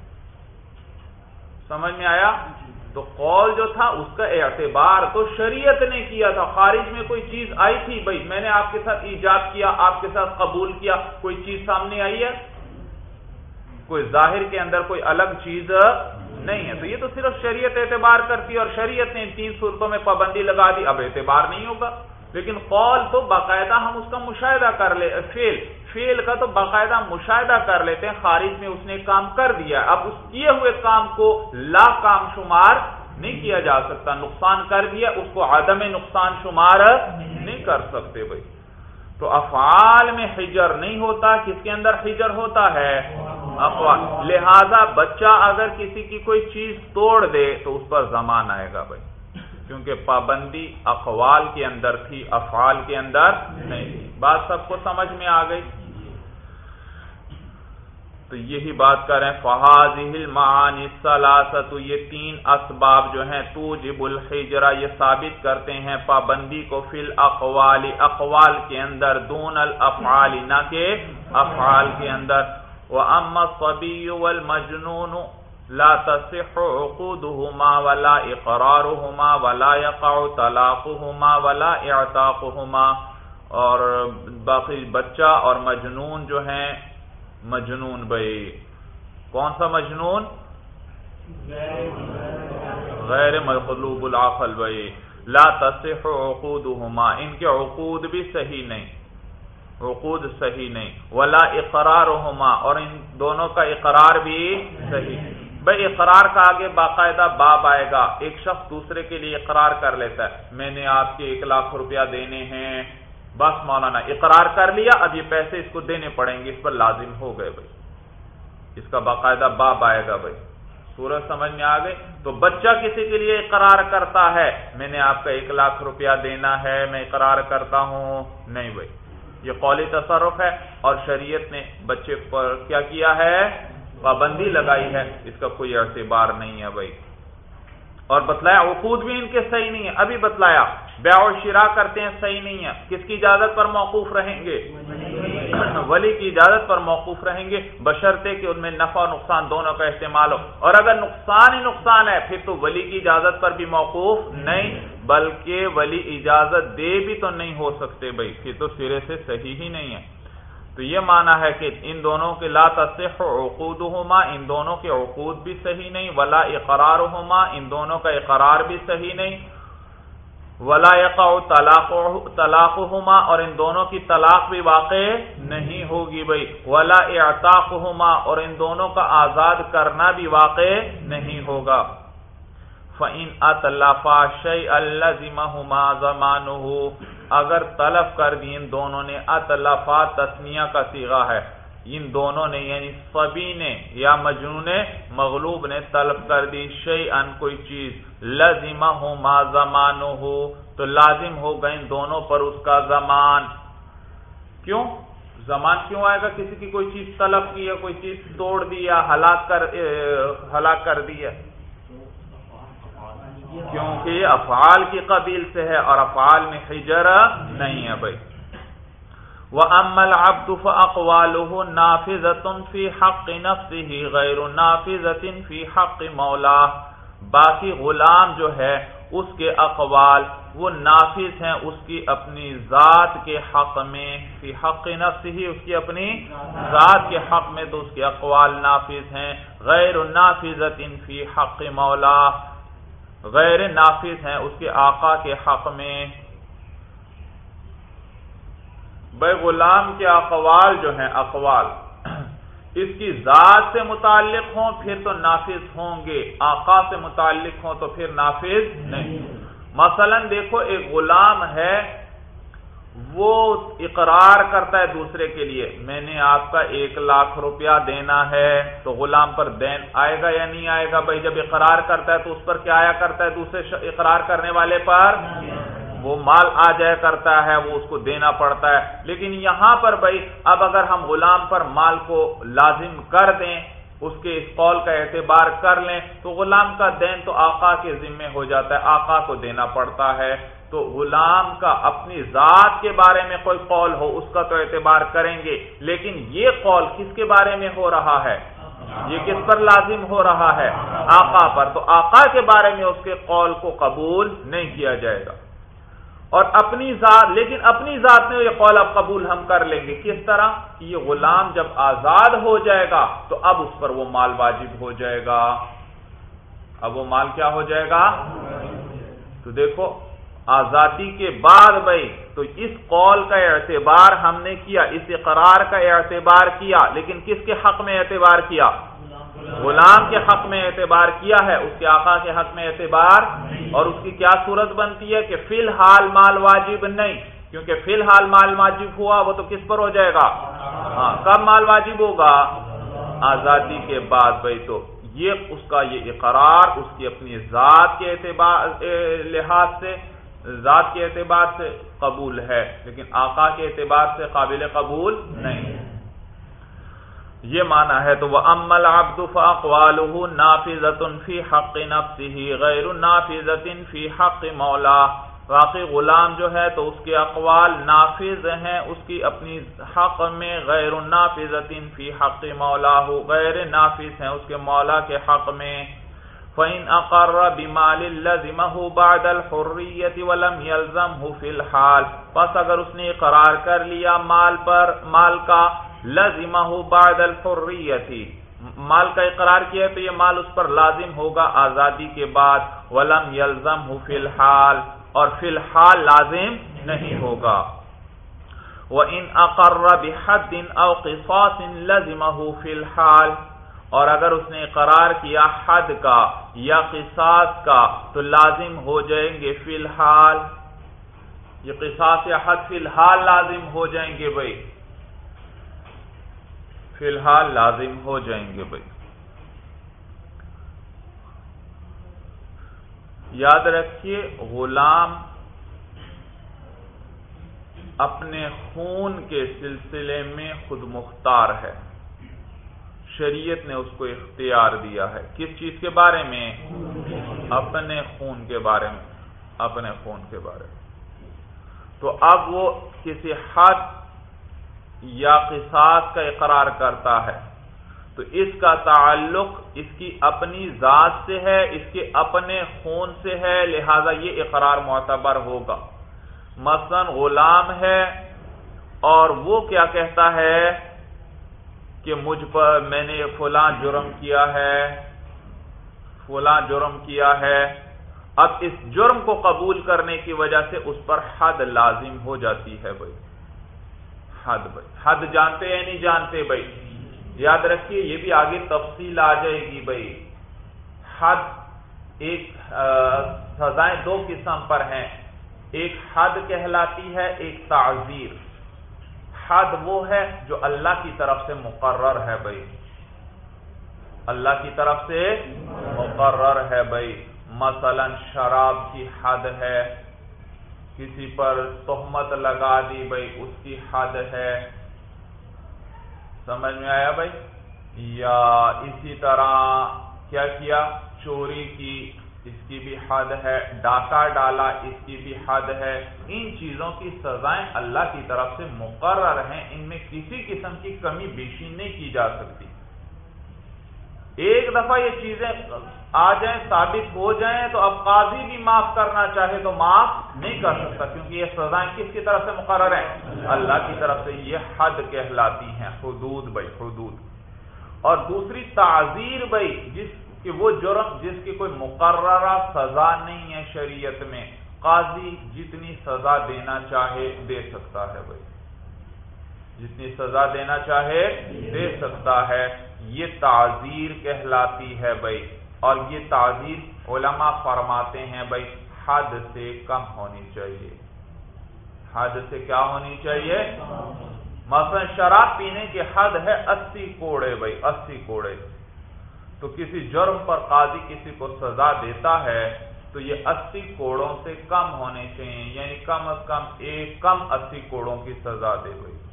سمجھ میں آیا؟ تو قول جو تھا، اس کا اعتبار تو شریعت نے کیا تھا۔ خارج میں کوئی چیز آئی تھی؟ بھائی، میں نے آپ کے ساتھ ایجاد کیا، آپ کے ساتھ قبول کیا، کوئی چیز سامنے آئی ہے؟ کوئی ظاہر کے اندر کوئی الگ چیز نہیں ہے۔ تو یہ تو صرف شریعت اعتبار کرتی ہے اور شریعت نے ان تین صورتوں میں پابندی لگا دی۔ اب اعتبار نہیں ہوگا۔ لیکن قول تو باقاعدہ ہم اس کا مشاہدہ کر لے فیل فیل کا تو باقاعدہ مشاہدہ کر لیتے ہیں۔ خارج میں اس نے کام کر دیا۔ اب اس کیے ہوئے کام کو لا کام شمار نہیں کیا جا سکتا۔ نقصان کر دیا، اس کو عدم نقصان شمار نہیں کر سکتے بھائی۔ تو افعال میں حجر نہیں ہوتا، کس کے اندر حجر ہوتا ہے؟ افعال۔ لہذا بچہ اگر کسی کی کوئی چیز توڑ دے تو اس پر زمان آئے گا بھائی۔ کیونکہ پابندی اقوال کے اندر تھی، افعال کے اندر نہیں۔ تھی بات سب کو سمجھ میں آ گئی؟ تو یہی بات کریں فہاد المعانی سلاست یہ تین اسباب جو ہیں تو جب الحجرا یہ ثابت کرتے ہیں، پابندی کو فل اقوال اقوال کے اندر، دون الافعال، نہ کہ افعال کے اندر۔ وہ ام صبی والمجنون، لا تصح عقودهما ولا اقرارهما ولا يقع طلاقهما ولا اعتاقهما اور باقی بچہ اور مجنون جو ہیں مجنون بھائی۔ کون سا مجنون؟ غیر مخلوب العقل بھائی۔ لا تصح عقودهما، ان کے عقود بھی صحیح نہیں۔ عقود صحیح نہیں۔ ولا اقرارهما، اور ان دونوں کا اقرار بھی صحیح۔ بھائی، اقرار کا آگے باقاعدہ باب آئے گا۔ ایک شخص دوسرے کے لیے اقرار کر لیتا ہے۔ میں نے آپ کے ایک لاکھ روپیہ دینے ہیں۔ بس مولانا اقرار کر لیا، اب یہ پیسے اس کو دینے پڑیں گے، اس پر لازم ہو گئے بھائی۔ اس کا باقاعدہ باب آئے گا بھائی۔ سورج سمجھ میں آ گئے؟ تو بچہ کسی کے لیے اقرار کرتا ہے؟ میں نے آپ کا ایک لاکھ روپیہ دینا ہے، میں اقرار کرتا ہوں۔ نہیں بھائی۔ یہ قولی تصرف ہے اور شریعت نے بچے پر کیا کیا ہے؟ پابندی لگائی ہے۔ اس کا کوئی اعتبار نہیں ہے بھائی۔ اور بتلایا، عقود بھی ان کے صحیح نہیں ہے۔ ابھی بتلایا بیع و شرا کرتے ہیں، صحیح نہیں ہے۔ کس کی اجازت پر موقوف رہیں گے؟ <clears throat> ولی کی اجازت پر موقوف رہیں گے۔ بشرطے کہ ان میں نفع اور نقصان دونوں کا استعمال ہو۔ اور اگر نقصان ہی نقصان ہے، پھر تو ولی کی اجازت پر بھی موقوف نہیں، بلکہ ولی اجازت دے بھی تو نہیں ہو سکتے بھائی۔ پھر تو سرے سے صحیح ہی نہیں ہے۔ تو یہ مانا ہے کہ ان دونوں کے لا تصح عقود ان دونوں کے عقود بھی صحیح نہیں، ولا اقرار ان دونوں کا اقرار بھی صحیح نہیں۔ ولا طلاق طلاق اور ان دونوں کی طلاق بھی واقع نہیں ہوگی بھائی۔ ولا اعتاق اور ان دونوں کا آزاد کرنا بھی واقع نہیں ہوگا۔ فعین اطلافا شی اللہ زمان اگر طلب کر دی ان دونوں نے اطلافا تسنیا کا سیگا ہے۔ ان دونوں نے یعنی سبھی نے یا مجنون مغلوب نے طلب کر دی شی ان کوئی چیز. لازمہ ہو ما زمان ہو تو لازم ہو گئے ان دونوں پر اس کا زمان. کیوں؟ زمان کیوں آئے گا؟ کسی کی کوئی چیز طلب کی ہے، کوئی چیز توڑ دی یا ہلاک کر ہلاک کر دی ہے؟ کیونکہ افعال کی قبیل سے ہے اور افعال میں حجر نہیں ہے بھائی. وہ امل ابدف اقوال نافذ فی حق نفسه غیر نافذ فی حق مولا باقی غلام جو ہے، اس کے اقوال وہ نافذ ہیں اس کی اپنی ذات کے حق میں، فی حق نفس ہی اس کی اپنی ذات کے حق میں تو اس کے اقوال نافذ ہیں۔ غیر نافذ فی حق مولا غیر نافذ ہیں اس کے آقا کے حق میں۔ بے غلام کے اقوال جو ہیں، اقوال، اس کی ذات سے متعلق ہوں، پھر تو نافذ ہوں گے۔ آقا سے متعلق ہوں تو پھر نافذ نہیں۔ مثلا دیکھو، ایک غلام ہے، وہ اقرار کرتا ہے دوسرے کے لیے۔ میں نے آپ کا ایک لاکھ روپیہ دینا ہے، تو غلام پر دین آئے گا یا نہیں آئے گا؟ بھائی جب اقرار کرتا ہے تو اس پر کیا آیا کرتا ہے؟ دوسرے اقرار کرنے والے پر؟ وہ مال آ جایا کرتا ہے، وہ اس کو دینا پڑتا ہے۔ لیکن یہاں پر بھائی، اب اگر ہم غلام پر مال کو لازم کر دیں، اس کے اس قول کا اعتبار کر لیں، تو غلام کا دین تو آقا کے ذمے ہو جاتا ہے، آقا کو دینا پڑتا ہے۔ تو غلام کا اپنی ذات کے بارے میں کوئی قول ہو، اس کا تو اعتبار کریں گے۔ لیکن یہ قول کس کے بارے میں ہو رہا ہے؟ یہ کس پر لازم ہو رہا ہے؟ آقا پر۔ تو آقا کے بارے میں اس کے قول کو قبول نہیں کیا جائے گا۔ اور اپنی ذات، لیکن اپنی ذات میں یہ قول اب قبول ہم کر لیں گے۔ کس طرح؟ کہ یہ غلام جب آزاد ہو جائے گا تو اب اس پر وہ مال واجب ہو جائے گا۔ اب وہ مال کیا ہو جائے گا؟ تو دیکھو، آزادی کے بعد بھائی، تو اس قول کا اعتبار ہم نے کیا، اس اقرار کا اعتبار کیا، لیکن کس کے حق میں اعتبار کیا؟ غلام کے حق میں اعتبار کیا ہے، اس کے آقا کے حق میں اعتبار، اور اس کی کیا صورت بنتی ہے کہ فی الحال مال واجب نہیں، کیونکہ فی الحال مال واجب ہوا، وہ تو کس پر ہو جائے گا؟ ہاں کب مال واجب ہوگا؟ آزادی کے بعد، بھائی تو یہ اس کا یہ اقرار، اس کی اپنی ذات کے اعتبار لحاظ سے، ذات کے اعتبار سے قبول ہے، لیکن آقا کے اعتبار سے قابل قبول نہیں۔ یہ مانا ہے تو وہ امل آبد فاقوال نافذ فی حق نفسی غیر نافذ فی حق مولا واقعی غلام جو ہے تو اس کے اقوال نافذ ہیں، اس کی اپنی حق میں غیر نافذ فی حق مولا ہو، غیر نافذ ہیں اس کے مولا کے حق میں۔ فَإِنْ أَقَرَّ بِمَالِ لَزِمَهُ بَعْدَ الْحُرِّيَّةِ وَلَمْ يَلْزَمْهُ فِي الْحَالِ۔ پس اگر اس نے اقرار کر لیا مال پر، مال کا لازمہ بعد الحریتی مال کا اقرار کیا ہے تو یہ مال اس پر لازم ہوگا آزادی کے بعد۔ ولم یلزم ہو فی الحال۔ اور فی الحال لازم نہیں ہوگا۔ وہ ان اقرر بحد او قصاص لازمہ فی الحال۔ اور اگر اس نے اقرار کیا حد کا یا قصاص کا تو لازم ہو جائیں گے فی الحال۔ یہ قصاص یا حد فی الحال لازم ہو جائیں گے بھائی۔ فی الحال لازم ہو جائیں گے بھائی۔ یاد رکھیے، غلام اپنے خون کے سلسلے میں خود مختار ہے۔ شریعت نے اس کو اختیار دیا ہے۔ کس چیز کے بارے میں؟ اپنے خون کے بارے میں، اپنے خون کے بارے میں۔ تو اب وہ کسی حد یا قصاص کا اقرار کرتا ہے تو اس کا تعلق اس کی اپنی ذات سے ہے، اس کے اپنے خون سے ہے، لہذا یہ اقرار معتبر ہوگا۔ مثلا غلام ہے اور وہ کیا کہتا ہے کہ مجھ پر میں نے فلاں جرم کیا ہے، فلاں جرم کیا ہے۔ اب اس جرم کو قبول کرنے کی وجہ سے اس پر حد لازم ہو جاتی ہے بھائی۔ حد بھائی۔ حد جانتے یا نہیں جانتے بھائی؟ یاد رکھیے، یہ بھی آگے تفصیل آ جائے گی بھائی۔ حد ایک سزائیں دو قسم پر ہیں۔ ایک حد کہلاتی ہے، ایک تعزیر حد وہ ہے جو اللہ کی طرف سے مقرر ہے بھائی۔ اللہ کی طرف سے مقرر ہے بھائی۔ مثلا شراب کی حد ہے کسی پر تہمت لگا دی بھائی اس کی حد ہے۔ سمجھ میں آیا بھائی یا اسی طرح کیا کیا؟ چوری کی، اس کی بھی حد ہے۔ ڈاکہ ڈالا، اس کی بھی حد ہے۔ ان چیزوں کی سزائیں اللہ کی طرف سے مقرر ہیں۔ ان میں کسی قسم کی کمی بیشی نہیں کی جا سکتی۔ ایک دفعہ یہ چیزیں آ جائیں، ثابت ہو جائیں تو اب قاضی بھی معاف کرنا چاہے تو معاف نہیں کر سکتا کیونکہ یہ سزائیں کس کی طرف سے مقرر ہیں؟ اللہ کی طرف سے یہ حد کہلاتی ہیں، حدود بھائی، حدود۔ اور دوسری تعزیر بھائی، جس کہ وہ جرم، جس کی کوئی مقررہ سزا نہیں ہے شریعت میں، قاضی جتنی سزا دینا چاہے، دے سکتا ہے بھائی۔ جتنی سزا دینا چاہے دے سکتا ہے۔ یہ تعزیر کہلاتی ہے بھائی۔ اور یہ تعزیر علماء فرماتے ہیں بھائی، حد سے کم ہونی چاہیے۔ حد سے کیا ہونی چاہیے؟ مثلا شراب پینے کی حد ہے اسی کوڑے بھائی، اسی کوڑے۔ تو کسی جرم پر قاضی کسی کو سزا دیتا ہے تو یہ اسی کوڑوں سے کم ہونے چاہیے۔ یعنی کم از کم ایک کم اسی کوڑوں کی سزا دے گئی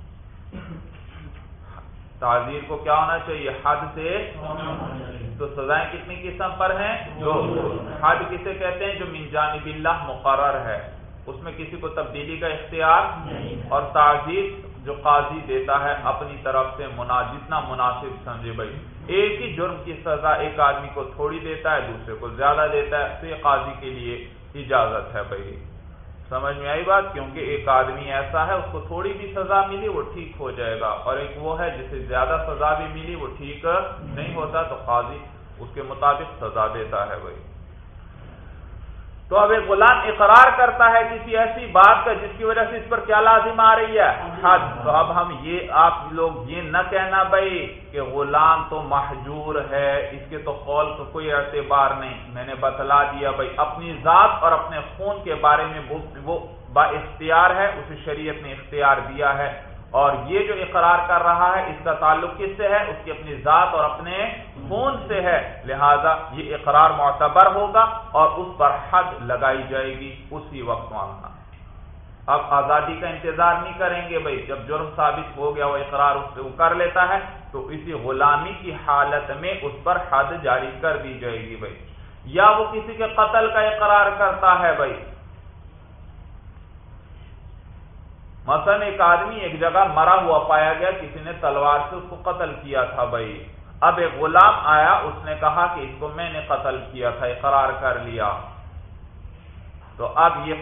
تعزیر کو کیا ہونا چاہیے؟ حد سے تو سزائیں کتنی قسم پر ہیں؟ جو حد کسے کہتے ہیں جو من جانب اللہ مقرر ہے۔ اس میں کسی کو تبدیلی کا اختیار اور تعزیر جو قاضی دیتا ہے اپنی طرف سے جتنا مناسب سمجھے بھائی۔ ایک ہی جرم کی سزا ایک آدمی کو تھوڑی دیتا ہے دوسرے کو زیادہ دیتا ہے تو یہ قاضی کے لیے اجازت ہے بھائی۔ سمجھ میں آئی بات؟ کیونکہ ایک آدمی ایسا ہے، اس کو تھوڑی بھی سزا ملی، وہ ٹھیک ہو جائے گا۔ اور ایک وہ ہے، جسے زیادہ سزا بھی ملی، وہ ٹھیک نہیں ہوتا، تو قاضی اس کے مطابق سزا دیتا ہے بھائی۔ تو اب ایک غلام اقرار کرتا ہے کسی ایسی بات کا جس کی وجہ سے اس پر کیا لازم آ رہی ہے؟ حد تو اب ہم یہ آپ لوگ یہ نہ کہنا بھائی کہ غلام تو محجور ہے، اس کے تو قول کا کوئی اعتبار نہیں۔ میں نے بتلا دیا بھائی، اپنی ذات اور اپنے خون کے بارے میں وہ با اختیار ہے، اسے شریعت نے اختیار دیا ہے۔ اور یہ جو اقرار کر رہا ہے، اس کا تعلق کس سے ہے؟ اس کی اپنی ذات اور اپنے خون سے ہے۔ لہذا یہ اقرار معتبر ہوگا اور اس پر حد لگائی جائے گی۔ اسی وقت مانگنا اب آزادی کا انتظار نہیں کریں گے۔ بھائی، جب جرم ثابت ہو گیا، وہ اقرار اس سے وہ کر لیتا ہے، تو اسی غلامی کی حالت میں اس پر حد جاری کر دی جائے گی۔ بھائی، یا وہ کسی کے قتل کا اقرار کرتا ہے، بھائی مثلا ایک آدمی ایک جگہ مرا ہوا پایا گیا، کسی نے تلوار سے اس کو قتل کیا تھا بھائی۔ اب ایک غلام آیا، اس نے کہا کہ اس کو میں نے قتل کیا تھا، اقرار کر لیا۔ تو اب یہ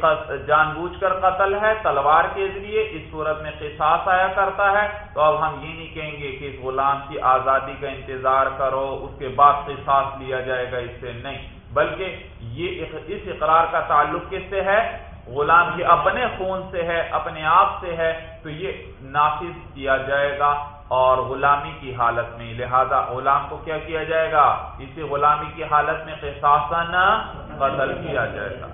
جان بوجھ کر قتل ہے، تلوار کے ذریعے اس صورت میں قصاص آیا کرتا ہے۔ تو اب ہم یہ نہیں کہیں گے کہ اس غلام کی آزادی کا انتظار کرو، اس کے بعد قصاص لیا جائے گا، اس سے نہیں۔ بلکہ یہ اس اقرار کا تعلق کس سے ہے؟ غلام کی اپنے خون سے ہے، اپنے آپ سے ہے، تو یہ نافذ کیا جائے گا اور غلامی کی حالت میں۔ لہذا غلام کو کیا کیا جائے گا؟ اسی غلامی کی حالت میں قصاصن قتل کیا جائے گا۔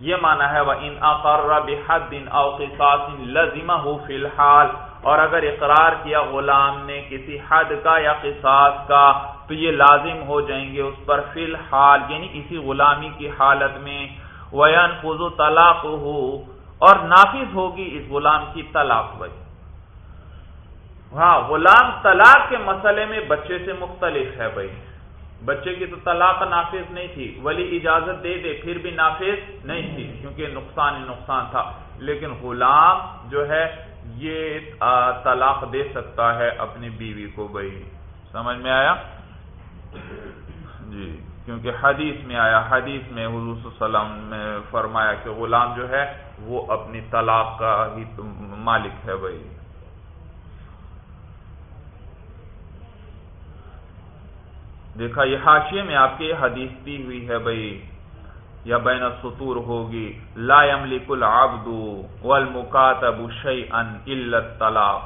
یہ مانا ہے وہ ان اقرر بحد او قصاص لزمہ فی الحال۔ اور اگر اقرار کیا غلام نے کسی حد کا یا قصاص کا، تو یہ لازم ہو جائیں گے اس پر فی الحال یعنی اسی غلامی کی حالت میں۔ ویان فضو طلاق ہو اور نافذ ہوگی اس غلام کی طلاق بھائی۔ ہاں غلام طلاق کے مسئلے میں بچے سے مختلف ہے بھائی۔ بچے کی تو طلاق نافذ نہیں تھی، ولی اجازت دے دے، پھر بھی نافذ نہیں تھی، کیونکہ نقصان ہی نقصان تھا۔ لیکن غلام جو ہے، یہ طلاق دے سکتا ہے اپنی بیوی کو بھائی۔ سمجھ میں آیا؟ جی۔ کیونکہ حدیث میں آیا، حدیث میں حضور صلی اللہ علیہ وسلم نے فرمایا کہ غلام جو ہے، وہ اپنی طلاق کا ہی مالک ہے بھائی۔ دیکھا، یہ حاشیے میں آپ کی حدیث دی ہوئی ہے بھائی، یا بین السطور ہوگی، لا يملك العبد والمکاتب شیئا الا الطلاق،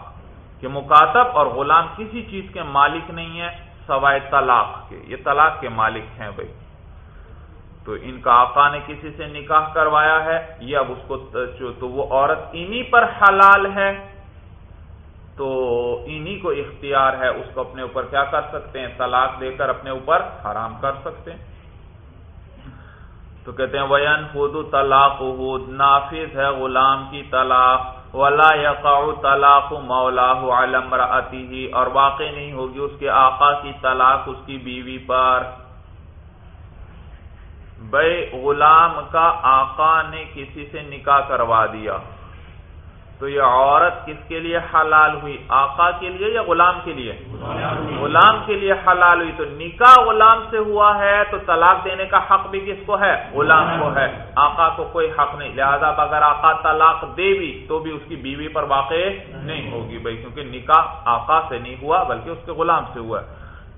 کہ مکاتب اور غلام کسی چیز کے مالک نہیں ہے سوائے طلاق کے۔ یہ طلاق کے مالک ہیں بھائی۔ تو ان کا آقا نے کسی سے نکاح کروایا ہے؟ یہ اب اس کو تو وہ عورت انہی پر حلال ہے؟ تو انہی کو اختیار ہے اس کو اپنے اوپر کیا کر سکتے ہیں؟ طلاق دے کر اپنے اوپر حرام کر سکتے ہیں۔ تو کہتے ہیں وین خود طلاق نافذ ہے غلام کی طلاق۔ ولا یقع طلاق مولا علم ہی اور واقع نہیں ہوگی اس کے آقا کی طلاق اس کی بیوی پر۔ بے غلام کا آقا نے کسی سے نکاح کروا دیا۔ تو یہ عورت کس کے لیے حلال ہوئی؟ آقا کے لیے یا غلام کے لیے؟ غلام کے لیے حلال ہوئی۔ تو نکاح غلام سے ہوا ہے تو طلاق دینے کا حق بھی کس کو ہے؟ غلام کو ہے۔ آقا کو کوئی حق نہیں۔ لہذا اگر آقا طلاق دے بھی تو بھی اس کی بیوی پر واقع نہیں ہوگی بھائی، کیونکہ نکاح آقا سے نہیں ہوا، بلکہ اس کے غلام سے ہوا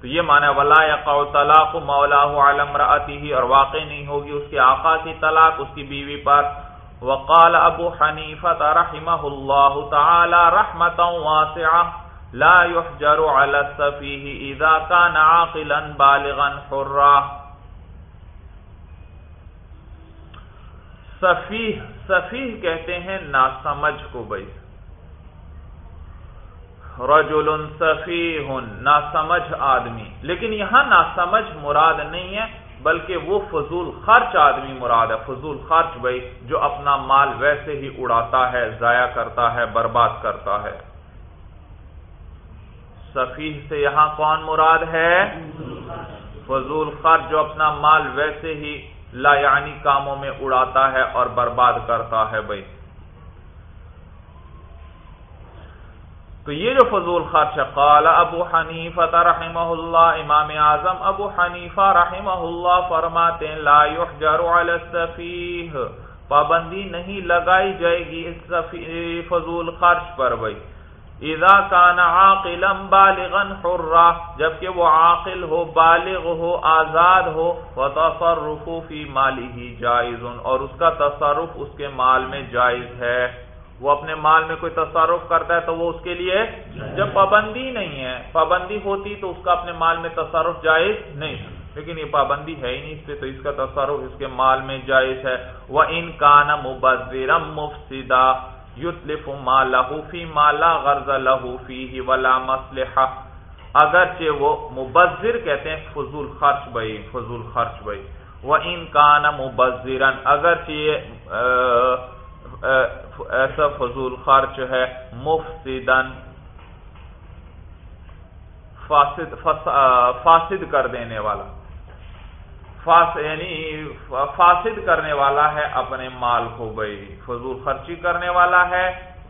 تو یہ مانا ولا یقع طلاق مولا عالم رتی اور واقع نہیں ہوگی اس کے آقا کی طلاق، اس کی بیوی پر۔ وقال ابو حنیفة رحمه الله تعالى رحمة واسعة لا يحجر على السفيه اذا كان عاقلا بالغا حرا۔ سفیح سفیح کہتے ہیں ناسمجھ کو بھائی۔ رجل سفیح ناسمجھ آدمی۔ لیکن یہاں ناسمجھ مراد نہیں ہے۔ بلکہ وہ فضول خرچ آدمی مراد ہے، فضول خرچ بھائی جو اپنا مال ویسے ہی اڑاتا ہے، ضائع کرتا ہے، برباد کرتا ہے۔ سفیح سے یہاں کون مراد ہے؟ فضول خرچ، جو اپنا مال ویسے ہی لا یعنی کاموں میں اڑاتا ہے اور برباد کرتا ہے بھائی تو یہ جو فضول خرچ ہے قال ابو حنیفہ رحمہ اللہ، امام اعظم ابو حنیفہ رحمہ اللہ فرماتے ہیں، لا يحجر علی السفیح پابندی نہیں لگائی جائے گی اس فضول خرچ پر بھائی۔ اذا کان عاقلا بالغا حرا، جبکہ وہ عاقل ہو، بالغ ہو، آزاد ہو، وتصرف فی ماله جائز، اور اس کا تصرف اس کے مال میں جائز ہے۔ وہ اپنے مال میں کوئی تصرف کرتا ہے تو وہ اس کے لیے جب پابندی نہیں ہے، پابندی ہوتی تو اس کا اپنے مال میں تصرف جائز نہیں لیکن یہ پابندی ہے ہی نہیں اس پہ تو اس کا تصرف اس کے مال میں جائز ہے۔ وہ ان کا نا مبزرم مفسدہ یوتلف فی مالا غرض لہوفی ولا مسلحہ اگرچہ وہ مبذر کہتے ہیں، فضول خرچ بھائی، فضول خرچ بھائی۔ وہ ان کا نا مبذرن اگرچہ ایسا فضول خرچ ہے مفسدن فاسد فاسد کر دینے والا۔ فاس یعنی فاسد کرنے والا ہے اپنے مال کو بھائی۔ فضول خرچی کرنے والا ہے،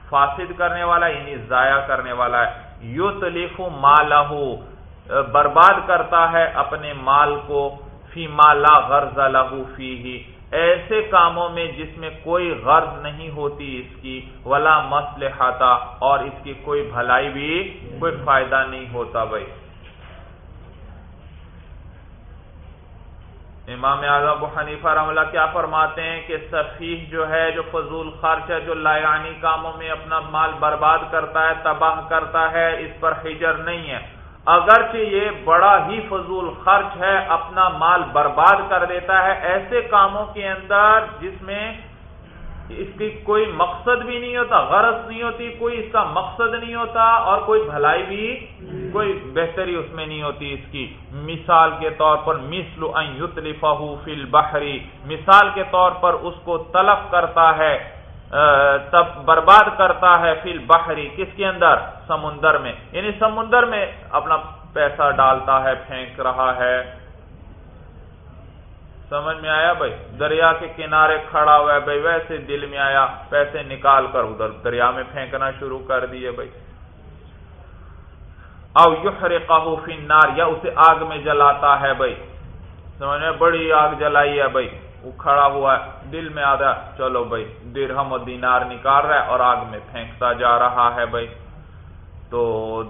فاسد کرنے والا یعنی ضائع کرنے والا ہے۔ یو تلیف برباد کرتا ہے اپنے مال کو۔ فی مالا غرض لہو فی ہی ایسے کاموں میں جس میں کوئی غرض نہیں ہوتی اس کی، ولا مسلحتا اور اس کی کوئی بھلائی بھی، کوئی فائدہ نہیں ہوتا بھائی۔ امام اعظم حنیفہ رحم اللہ کیا فرماتے ہیں کہ صفیح جو ہے، جو فضول خرچ ہے، جو لایانی کاموں میں اپنا مال برباد کرتا ہے، تباہ کرتا ہے، اس پر حجر نہیں ہے۔ اگرچہ یہ بڑا ہی فضول خرچ ہے، اپنا مال برباد کر دیتا ہے، ایسے کاموں کے اندر جس میں اس کی کوئی مقصد بھی نہیں ہوتا، غرض نہیں ہوتی، کوئی اس کا مقصد نہیں ہوتا اور کوئی بھلائی بھی کوئی بہتری اس میں نہیں ہوتی۔ اس کی مثال کے طور پر مثل ان یتلفہ فی البحری مثال کے طور پر اس کو تلف کرتا ہے۔ تب برباد کرتا ہے فی بحری کس کے اندر؟ سمندر میں۔ یعنی سمندر میں اپنا پیسہ ڈالتا ہے، پھینک رہا ہے۔ سمجھ میں آیا بھائی؟ دریا کے کنارے کھڑا ہوا ہے بھائی، ویسے دل میں آیا، پیسے نکال کر ادھر دریا میں پھینکنا شروع کر دیے بھائی۔ او یحرقہ فی النار، یا اسے آگ میں جلاتا ہے بھائی۔ سمجھ میں بڑی آگ جلائی ہے بھائی۔ وہ کھڑا ہوا ہے، دل میں آدھا چلو بھائی، درہم و دینار نکال رہا ہے اور آگ میں پھینکتا جا رہا ہے بھائی۔ تو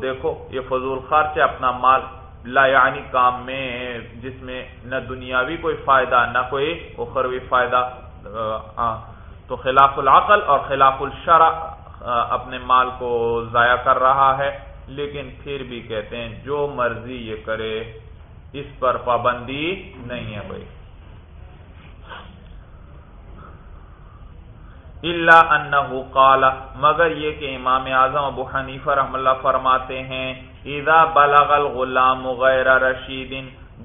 دیکھو، یہ فضول خرچ ہے، اپنا مال لا یعنی کام میں، جس میں نہ دنیاوی کوئی فائدہ، نہ کوئی اخروی فائدہ۔ تو خلاف العقل اور خلاف الشرع اپنے مال کو ضائع کر رہا ہے۔ لیکن پھر بھی کہتے ہیں، جو مرضی یہ کرے، اس پر پابندی نہیں ہے بھائی۔ اللہ انہ قال مگر یہ کہ امام اعظم ابو حنیفہ رحم اللہ فرماتے ہیں، اذا بلغ الغلام غیر رشید،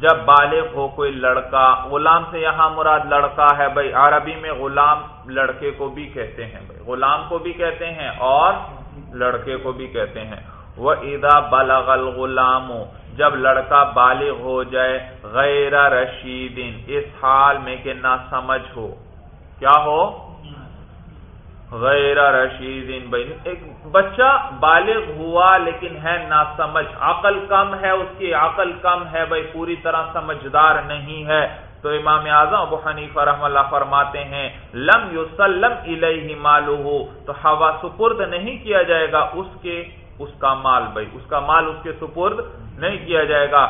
جب بالغ ہو کوئی لڑکا، غلام سے یہاں مراد لڑکا ہے بھائی عربی میں غلام لڑکے کو بھی کہتے ہیں بھائی غلام کو بھی کہتے ہیں اور لڑکے کو بھی کہتے ہیں۔ وہ ادا بلغ الغلام، جب لڑکا بالغ ہو جائے غیر رشید، اس حال میں کہ نہ سمجھ ہو۔ کیا ہو؟ غیر رشید ایک بچہ بالغ ہوا لیکن ہے نہ سمجھ عقل کم ہے، اس کی عقل کم ہے، بھائی پوری طرح سمجھدار نہیں ہے۔ تو امام اعظم ابو حنیفہ رحم اللہ فرماتے ہیں، لم یسلم الیہ مالہ تو ہوا سپرد نہیں کیا جائے گا اس کے اس کا مال، بھائی، اس کا مال اس کے سپرد نہیں کیا جائے گا۔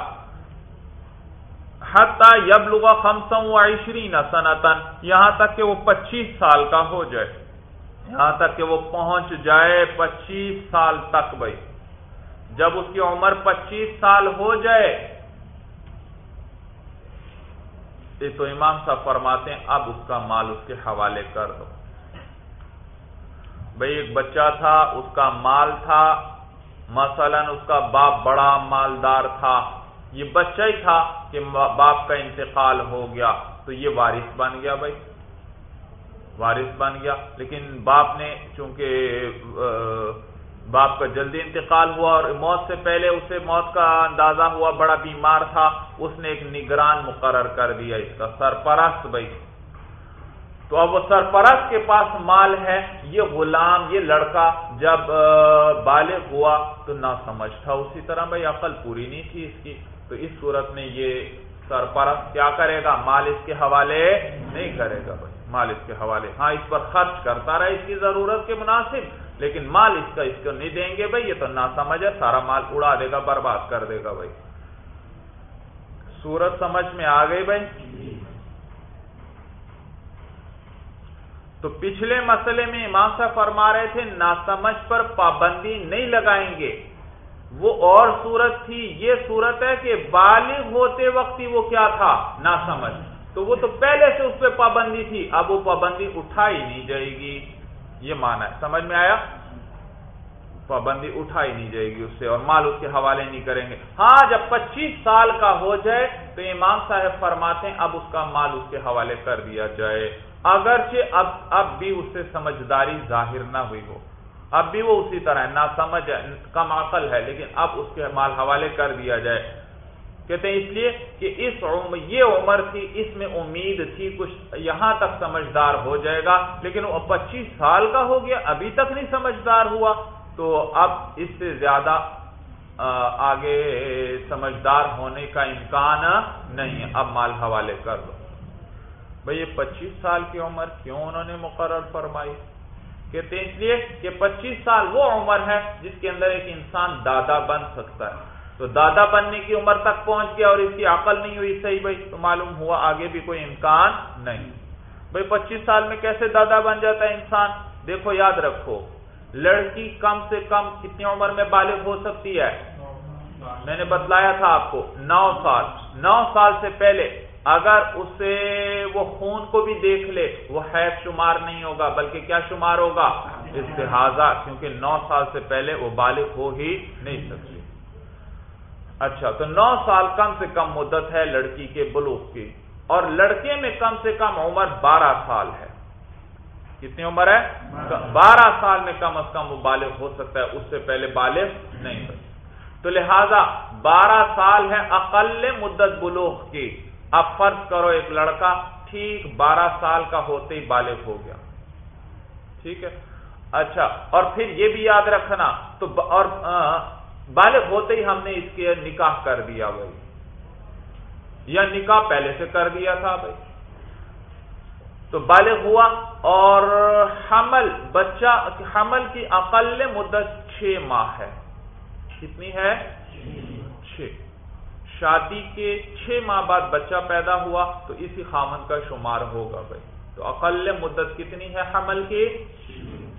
حتی یبلغ خمسا و عشرین سنتن یہاں تک کہ وہ پچیس سال کا ہو جائے۔ یہاں تک کہ وہ پہنچ جائے پچیس سال تک بھائی۔ جب اس کی عمر پچیس سال ہو جائے تو امام صاحب فرماتے ہیں، اب اس کا مال اس کے حوالے کر دو۔ بھائی، ایک بچہ تھا، اس کا مال تھا، مثلا اس کا باپ بڑا مالدار تھا۔ یہ بچہ ہی تھا کہ باپ کا انتقال ہو گیا، تو یہ وارث بن گیا بھائی۔ وارث بن گیا۔ لیکن باپ نے چونکہ باپ کا جلدی انتقال ہوا اور موت سے پہلے اسے موت کا اندازہ ہوا، بڑا بیمار تھا۔ اس نے ایک نگران مقرر کر دیا، اس کا سرپرست بھائی۔ تو اب وہ سرپرست کے پاس مال ہے، یہ غلام، یہ لڑکا جب بالغ ہوا تو نہ سمجھ تھا۔ اسی طرح بھائی، عقل پوری نہیں تھی اس کی۔ تو اس صورت میں یہ سرپرست کیا کرے گا؟ مال اس کے حوالے نہیں کرے گا بھائی۔ مال اس کے حوالے۔ ہاں اس پر خرچ کرتا رہا اس کی ضرورت کے مناسب، لیکن مال اس کا اس کو نہیں دیں گے بھائی، یہ تو نہ سمجھ ہے، سارا مال اڑا دے گا، برباد کر دے گا بھائی۔ سورت سمجھ میں آ گئی بھائی؟ تو پچھلے مسئلے میں امام صاحب فرما رہے تھے، ناسمجھ پر پابندی نہیں لگائیں گے۔ وہ اور صورت تھی، یہ صورت ہے کہ بالغ ہوتے وقت ہی وہ کیا تھا؟ ناسمجھ۔ تو وہ تو پہلے سے اس پہ پابندی تھی، اب وہ پابندی اٹھائی نہیں جائے گی۔ یہ مانا ہے، سمجھ میں آیا؟ پابندی اٹھائی نہیں جائے گی اس سے اور مال اس کے حوالے نہیں کریں گے۔ ہاں جب پچیس سال کا ہو جائے تو امام صاحب فرماتے ہیں، اب اس کا مال اس کے حوالے کر دیا جائے۔ اگرچہ اب اب بھی اس سے سمجھداری ظاہر نہ ہوئی ہو۔ اب بھی وہ اسی طرح ہے نہ سمجھ کم عقل ہے، لیکن اب اس کے مال حوالے کر دیا جائے۔ کہتے ہیں اس لیے کہ اس عمر یہ عمر تھی، اس میں امید تھی، کچھ یہاں تک سمجھدار ہو جائے گا، لیکن وہ پچیس سال کا ہو گیا، ابھی تک نہیں سمجھدار ہوا۔ تو اب اس سے زیادہ آگے سمجھدار ہونے کا امکان نہیں ہے۔ اب مال حوالے کر دو۔ بھئی یہ پچیس سال کی عمر کیوں انہوں نے مقرر فرمائی؟ کہتے ہیں اس لیے کہ پچیس سال وہ عمر ہے جس کے اندر ایک انسان دادا بن سکتا ہے۔ تو دادا بننے کی عمر تک پہنچ گیا اور اس کی عقل نہیں ہوئی صحیح بھائی، تو معلوم ہوا آگے بھی کوئی امکان نہیں۔ بھائی، پچیس سال میں کیسے دادا بن جاتا ہے انسان؟ دیکھو، یاد رکھو، لڑکی کم سے کم کتنی عمر میں بالغ ہو سکتی ہے؟ میں نے بتلایا تھا آپ کو، نو سال۔ نو سال سے پہلے اگر اسے وہ خون کو بھی دیکھ لے، وہ حیف شمار نہیں ہوگا، بلکہ کیا شمار ہوگا؟ استحاظہ کیونکہ نو سال سے پہلے وہ بالغ ہو ہی نہیں سکتی۔ اچھا تو نو سال کم سے کم مدت ہے لڑکی کے بلوغ کی۔ اور لڑکے میں کم سے کم عمر بارہ سال ہے۔ کتنی عمر ہے؟ بارہ سال میں کم از کم وہ بالغ ہو سکتا ہے، اس سے پہلے بالغ نہیں ہو تو لہذا بارہ سال ہے اقل مدت بلوغ کی۔ اب فرض کرو ایک لڑکا ٹھیک بارہ سال کا ہوتے ہی بالغ ہو گیا۔ ٹھیک ہے؟ اچھا اور پھر یہ بھی یاد رکھنا، تو اور بالغ ہوتے ہی ہم نے اس کے نکاح کر دیا بھائی۔ یا نکاح پہلے سے کر دیا تھا بھائی۔ تو بالغ ہوا اور حمل، بچہ، حمل کی اقل مدت چھ ماہ ہے۔ کتنی ہے؟ چھ۔ شادی کے چھ ماہ بعد بچہ پیدا ہوا تو اسی خامن کا شمار ہوگا بھائی۔ تو اقل مدت کتنی ہے حمل کی؟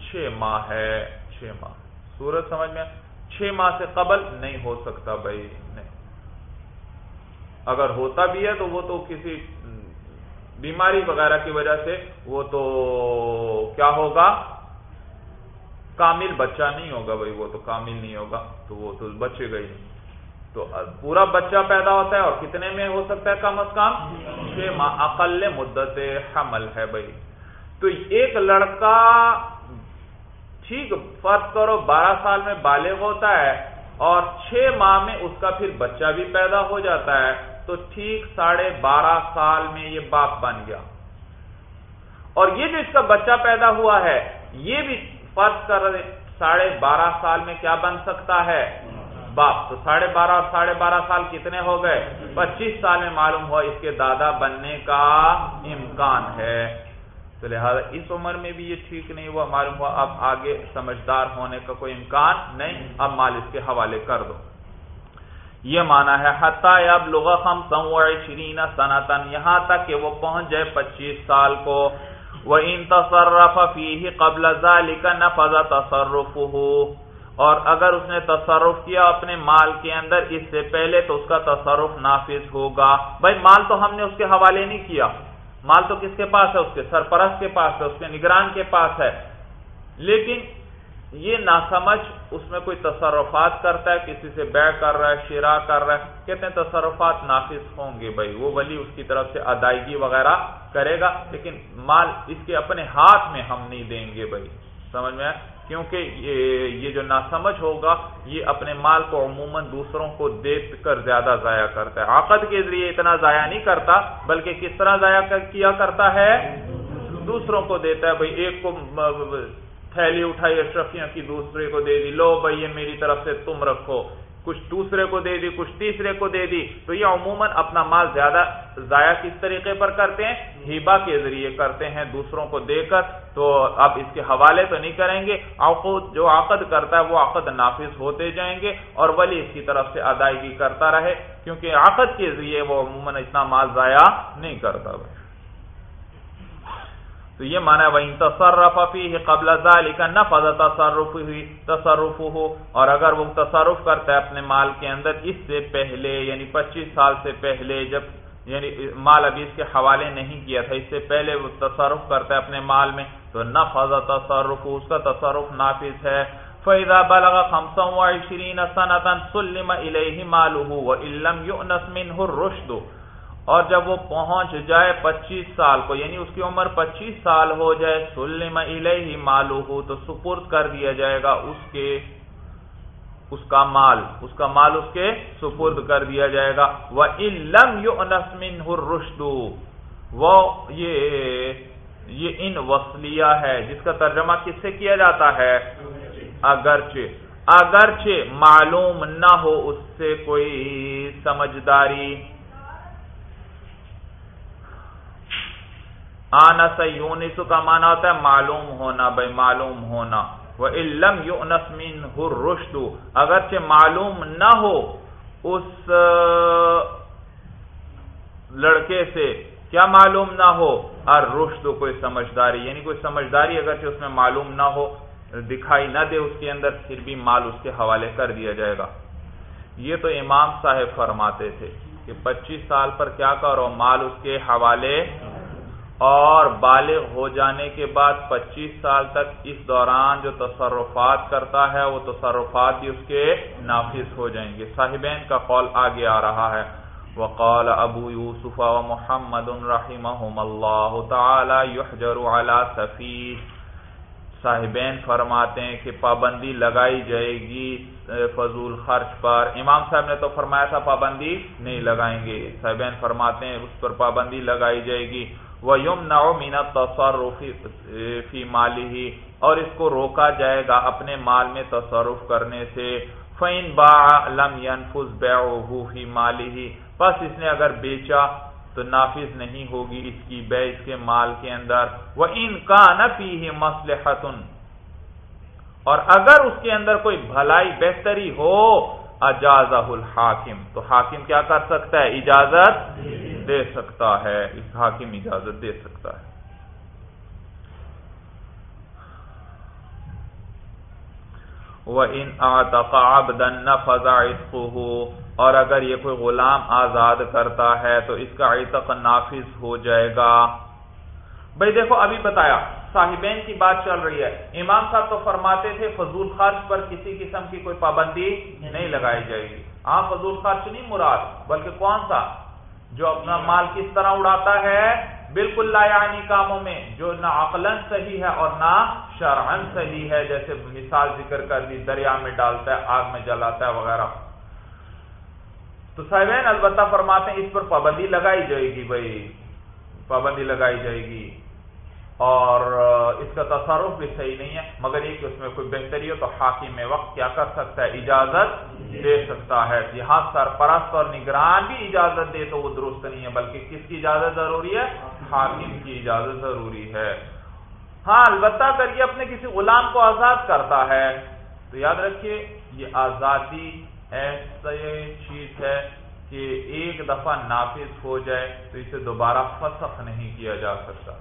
چھ ماہ ہے، چھ ماہ۔ سورج سمجھ میں چھ ماہ سے قبل نہیں ہو سکتا بھائی، نہیں۔ اگر ہوتا بھی ہے تو وہ تو کسی بیماری وغیرہ کی وجہ سے وہ تو کیا ہوگا؟ کامل بچہ نہیں ہوگا بھائی، وہ تو کامل نہیں ہوگا، تو وہ تو بچے گئی تو پورا بچہ پیدا ہوتا ہے اور کتنے میں ہو سکتا ہے کم از کم؟ چھ ماہ، اقل مدت حمل ہے بھائی۔ تو ایک لڑکا ٹھیک، فرض کرو بارہ سال میں بالغ ہوتا ہے اور چھ ماہ میں اس کا پھر بچہ بھی پیدا ہو جاتا ہے، تو ٹھیک ساڑھے بارہ سال میں یہ باپ بن گیا۔ اور یہ جو اس کا بچہ پیدا ہوا ہے، یہ بھی فرض کر ساڑھے بارہ سال میں کیا بن سکتا ہے؟ باپ تو ساڑھے بارہ اور ساڑھے بارہ سال کتنے ہو گئے؟ پچیس سال میں معلوم ہوا اس کے دادا بننے کا امکان ہے۔ تو لہٰذا اس عمر میں بھی یہ ٹھیک نہیں ہوا، معلوم ہوا اب آگے سمجھدار ہونے کا کوئی امکان نہیں، اب مال اس کے حوالے کر دو۔ یہ مانا ہے، حتیٰ اب لغ ہم شرین سنتن یہاں تک کہ وہ پہنچ جائے پچیس سال کو۔ وہ ان تصرف قبل ذالک نفذ تصرف اور اگر اس نے تصرف کیا اپنے مال کے اندر، اس سے پہلے تو اس کا تصرف نافذ ہوگا۔ بھائی، مال تو ہم نے اس کے حوالے نہیں کیا۔ مال تو کس کے پاس ہے؟ اس کے سرپرست کے پاس ہے، اس کے نگران کے پاس ہے۔ لیکن یہ ناسمجھ اس میں کوئی تصرفات کرتا ہے، کسی سے بیع کر رہا ہے شیرا کر رہا ہے۔ کہتے ہیں تصرفات نافذ ہوں گے بھائی، وہ ولی اس کی طرف سے ادائیگی وغیرہ کرے گا۔ لیکن مال اس کے اپنے ہاتھ میں ہم نہیں دیں گے بھائی۔ سمجھ میں کیونکہ یہ جو ناسمجھ ہوگا، یہ اپنے مال کو عموماً دوسروں کو دیکھ کر زیادہ ضائع کرتا ہے۔ عقد کے ذریعے اتنا ضائع نہیں کرتا، بلکہ کس طرح ضائع کیا کرتا ہے؟ دوسروں کو دیتا ہے، بھائی ایک کو تھیلی اٹھائی اشرفیاں کی دوسرے کو دے دی، لو بھائی یہ میری طرف سے تم رکھو۔ کچھ دوسرے کو دے دی، کچھ تیسرے کو دے دی۔ تو یہ عموماً اپنا مال زیادہ، ضائع کس طریقے پر کرتے ہیں؟ ہیبا کے ذریعے کرتے ہیں، دوسروں کو دے کر۔ تو اب اس کے حوالے تو نہیں کریں گے۔ عقد جو عقد کرتا ہے، وہ عقد نافذ ہوتے جائیں گے اور ولی اس کی طرف سے ادائیگی کرتا رہے۔ کیونکہ عقد کے ذریعے وہ عموماً اتنا مال ضائع نہیں کرتا۔ بھائی تو یہ مانا وہ تصرف فیہ قبل ذالک نفذ تصرف ہوئی تصرف ہو اور اگر وہ تصرف کرتا ہے اپنے مال کے اندر اس سے پہلے یعنی پچیس سال سے پہلے، جب یعنی مال ابھی اس کے حوالے نہیں کیا تھا، اس سے پہلے وہ تصرف کرتا ہے اپنے مال میں، تو نفذ تصرف، اس کا تصرف نافذ ہے۔ فَإِذَا بَلَغَ خَمْسًا وَعِشْرِينَ سَنَةً سُلِّمَ إِلَيْهِ مَالُهُ وَإِن لَّمْ يُؤْنَسْ مِنْهُ الرُّشْدُ اور جب وہ پہنچ جائے پچیس سال کو یعنی اس کی عمر پچیس سال ہو جائے، سلم ہی مالو ہو تو سپرد کر دیا جائے گا اس کے، اس کا مال، اس کا مال اس کے سپرد کر دیا جائے گا۔ وہ علم یو نسمن رشدو وہ یہ یہ ان وسلیہ ہے، جس کا ترجمہ کس سے کیا جاتا ہے؟ اگرچہ اگرچہ معلوم نہ ہو اس سے کوئی سمجھداری۔ آنا سا یونس کا مانا ہوتا ہے معلوم ہونا، بھائی معلوم ہونا۔ وہ علم یو نسمین رشد اگرچہ معلوم نہ ہو اس لڑکے سے کیا معلوم نہ ہو؟ اور رشد کوئی سمجھداری یعنی کوئی سمجھداری اگرچہ اس میں معلوم نہ ہو، دکھائی نہ دے اس کے اندر، پھر بھی مال اس کے حوالے کر دیا جائے گا۔ یہ تو امام صاحب فرماتے تھے کہ پچیس سال پر کیا کرو؟ مال اس کے حوالے اور بالغ ہو جانے کے بعد پچیس سال تک اس دوران جو تصرفات کرتا ہے، وہ تصرفات بھی اس کے نافذ ہو جائیں گے۔ صاحبین کا قول آگے آ رہا ہے۔ وقال ابو یوسف و محمد رحمهم اللہ تعالی یحجر على سفید صاحبین فرماتے ہیں کہ پابندی لگائی جائے گی، فضول خرچ پر۔ امام صاحب نے تو فرمایا تھا پابندی نہیں لگائیں گے۔ صاحبین فرماتے ہیں، اس پر پابندی لگائی جائے گی۔ وہ یوم نو مینا فی مالی ہی اور اس کو روکا جائے گا اپنے مال میں تصرف کرنے سے۔ فین با لم ينفذ بیعه فی مالی ہی بس اس نے اگر بیچا تو نافذ نہیں ہوگی اس کی بے اس کے مال کے اندر۔ وہ ان کا نفی ہی اور اگر اس کے اندر کوئی بھلائی بہتری ہو اجاز الحاکم۔ تو حاکم کیا کر سکتا ہے؟ اجازت دے سکتا ہے، اس حاکم اجازت دے سکتا ہے۔ وہ ان فضا اور اگر یہ کوئی غلام آزاد کرتا ہے تو اس کا عتق نافذ ہو جائے گا۔ بھائی دیکھو، ابھی بتایا، صاحبین کی بات چل رہی ہے۔ امام صاحب تو فرماتے تھے، فضول خرچ پر کسی قسم کی کوئی پابندی نہیں لگائی جائے گی۔ ہاں فضول خرچ نہیں مراد، بلکہ کون سا؟ جو اپنا مال کس طرح اڑاتا ہے، بالکل لا یعنی کاموں میں، جو نہ عقلن صحیح ہے اور نہ شرحن صحیح ہے، جیسے مثال ذکر کر دی، دریا میں ڈالتا ہے، آگ میں جلاتا ہے وغیرہ۔ تو صاحبین، البتہ فرماتے ہیں، اس پر پابندی لگائی جائے گی بھائی، پابندی لگائی جائے گی۔ اور اس کا تصارف بھی صحیح نہیں ہے، مگر یہ کہ اس میں کوئی بہتری ہو تو حاکم وقت کیا کر سکتا ہے؟ اجازت دے سکتا ہے۔ یہاں سرپرست اور نگران بھی اجازت دے تو وہ درست نہیں ہے، بلکہ کس کی اجازت ضروری ہے؟ حاکم کی اجازت ضروری ہے۔ ہاں البتہ اگر یہ اپنے کسی غلام کو آزاد کرتا ہے، تو یاد رکھیے، یہ آزادی ایسا چیز ہے کہ ایک دفعہ نافذ ہو جائے تو اسے دوبارہ فسخ نہیں کیا جا سکتا۔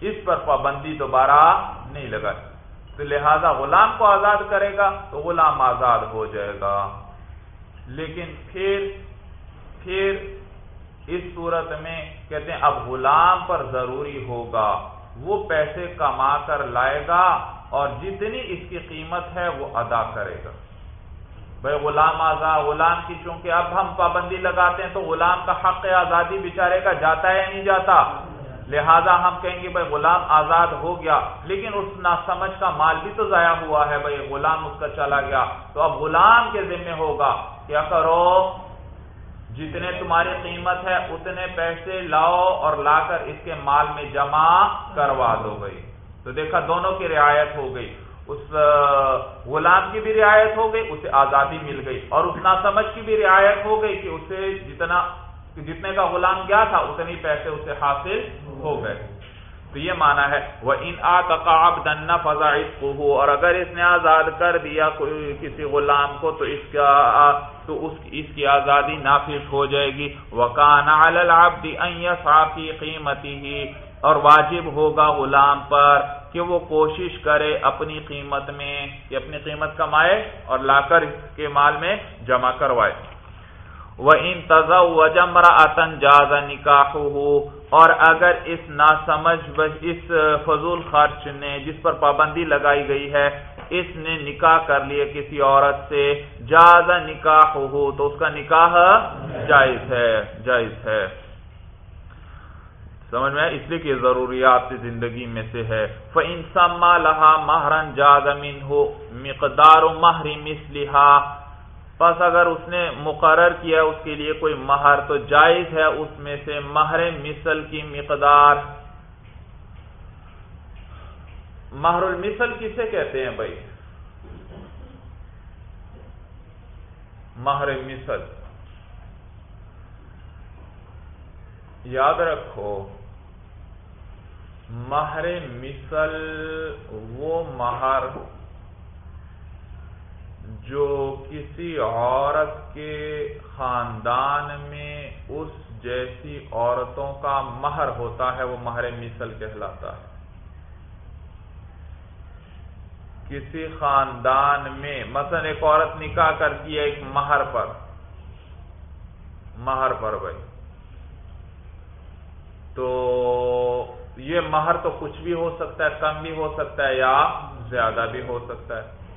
اس پر پابندی دوبارہ نہیں لگا تو لہذا غلام کو آزاد کرے گا تو غلام آزاد ہو جائے گا۔ لیکن پھر پھر اس صورت میں کہتے ہیں، اب غلام پر ضروری ہوگا۔ وہ پیسے کما کر لائے گا اور جتنی اس کی قیمت ہے وہ ادا کرے گا۔ بھائی غلام آزاد، غلام کی چونکہ اب ہم پابندی لگاتے ہیں تو غلام کا حق آزادی بیچارے کا جاتا ہے یا نہیں جاتا؟ لہذا ہم کہیں گے بھائی غلام آزاد ہو گیا، لیکن اس ناسمجھ کا مال بھی تو ضائع ہوا ہے بھائی، غلام اس کا چلا گیا۔ تو اب غلام کے ذمہ ہوگا کیا کرو جتنے تمہاری قیمت ہے، اتنے پیسے لاؤ اور لا کر اس کے مال میں جمع کروا دو گئی تو دیکھا دونوں کی رعایت ہو گئی۔ اس غلام کی بھی رعایت ہو گئی، اسے آزادی مل گئی۔ اور اس ناسمجھ کی بھی رعایت ہو گئی کہ اسے جتنا، جتنے کا غلام گیا تھا اتنی پیسے اسے حاصل ہو گئے۔ تو یہ مانا ہے وہ ان آب دن فضا اور اگر اس نے آزاد کر دیا کسی غلام کو، تو اس کا، تو اس اس کی آزادی نافذ ہو جائے گی۔ وہ کانا صافی قیمتی ہی اور واجب ہوگا غلام پر کہ وہ کوشش کرے اپنی قیمت میں، کہ اپنی قیمت کمائے اور لا کر اس کے مال میں جمع کروائے۔ وہ ان تضا و جمرا اتن جاز نکاح اور اگر اس ناسمجھ اس فضول خرچ نے جس پر پابندی لگائی گئی ہے، اس نے نکاح کر لیے کسی عورت سے، جاز نکاح ہو تو اس کا نکاح جائز ہے جائز ہے۔ سمجھ میں اس لیے کہ ضروریات زندگی میں سے ہے۔ فن سما لہا مہرن جاز امین ہو مقدار و بس اگر اس نے مقرر کیا اس کے لیے کوئی مہر تو جائز ہے اس میں سے مہر مثل کی مقدار۔ مہر المثل کسے کہتے ہیں بھائی؟ مہر مثل۔ یاد رکھو، مہر مثل وہ مہر جو کسی عورت کے خاندان میں اس جیسی عورتوں کا مہر ہوتا ہے، وہ مہر مثل کہلاتا ہے۔ کسی خاندان میں، مثلا ایک عورت نکاح کرتی ہے ایک مہر پر۔ مہر پر بھائی۔ تو یہ مہر تو کچھ بھی ہو سکتا ہے، کم بھی ہو سکتا ہے یا زیادہ بھی ہو سکتا ہے۔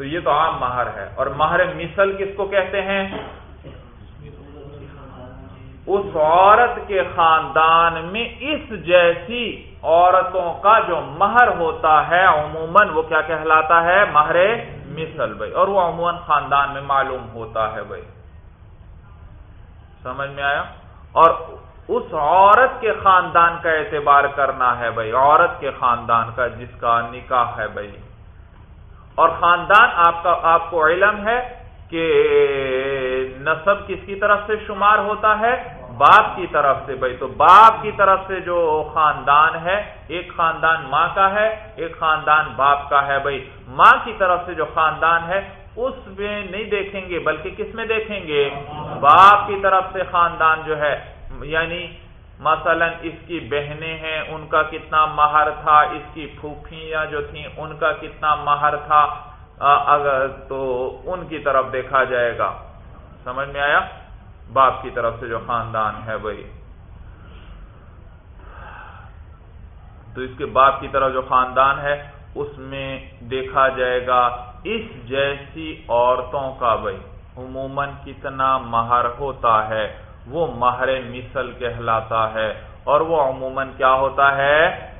تو یہ تو عام مہر ہے۔ اور مہر مثل کس کو کہتے ہیں؟ اس عورت کے خاندان میں اس جیسی عورتوں کا جو مہر ہوتا ہے، عموماً وہ کیا کہلاتا ہے؟ مہر مثل بھائی۔ اور وہ عموماً خاندان میں معلوم ہوتا ہے بھائی۔ سمجھ میں آیا؟ اور اس عورت کے خاندان کا اعتبار کرنا ہے بھائی۔ عورت کے خاندان کا جس کا نکاح ہے بھائی۔ اور خاندان آپ کا آپ کو علم ہے کہ نصب کس کی طرف سے شمار ہوتا ہے؟ باپ کی طرف سے بھائی۔ تو باپ کی طرف سے جو خاندان ہے، ایک خاندان ماں کا ہے، ایک خاندان باپ کا ہے بھائی۔ ماں کی طرف سے جو خاندان ہے، اس میں نہیں دیکھیں گے، بلکہ کس میں دیکھیں گے؟ باپ کی طرف سے خاندان جو ہے یعنی مثلا اس کی بہنیں ہیں، ان کا کتنا مہر تھا، اس کی پھوپھیاں جو تھیں، ان کا کتنا مہر تھا اگر تو ان کی طرف دیکھا جائے گا۔ سمجھ میں آیا؟ باپ کی طرف سے جو خاندان ہے بھائی تو اس کے باپ کی طرف جو خاندان ہے، اس میں دیکھا جائے گا اس جیسی عورتوں کا بھائی عموماً کتنا مہر ہوتا ہے۔ وہ مہر مثل کہلاتا ہے اور وہ عموماً کیا ہوتا ہے؟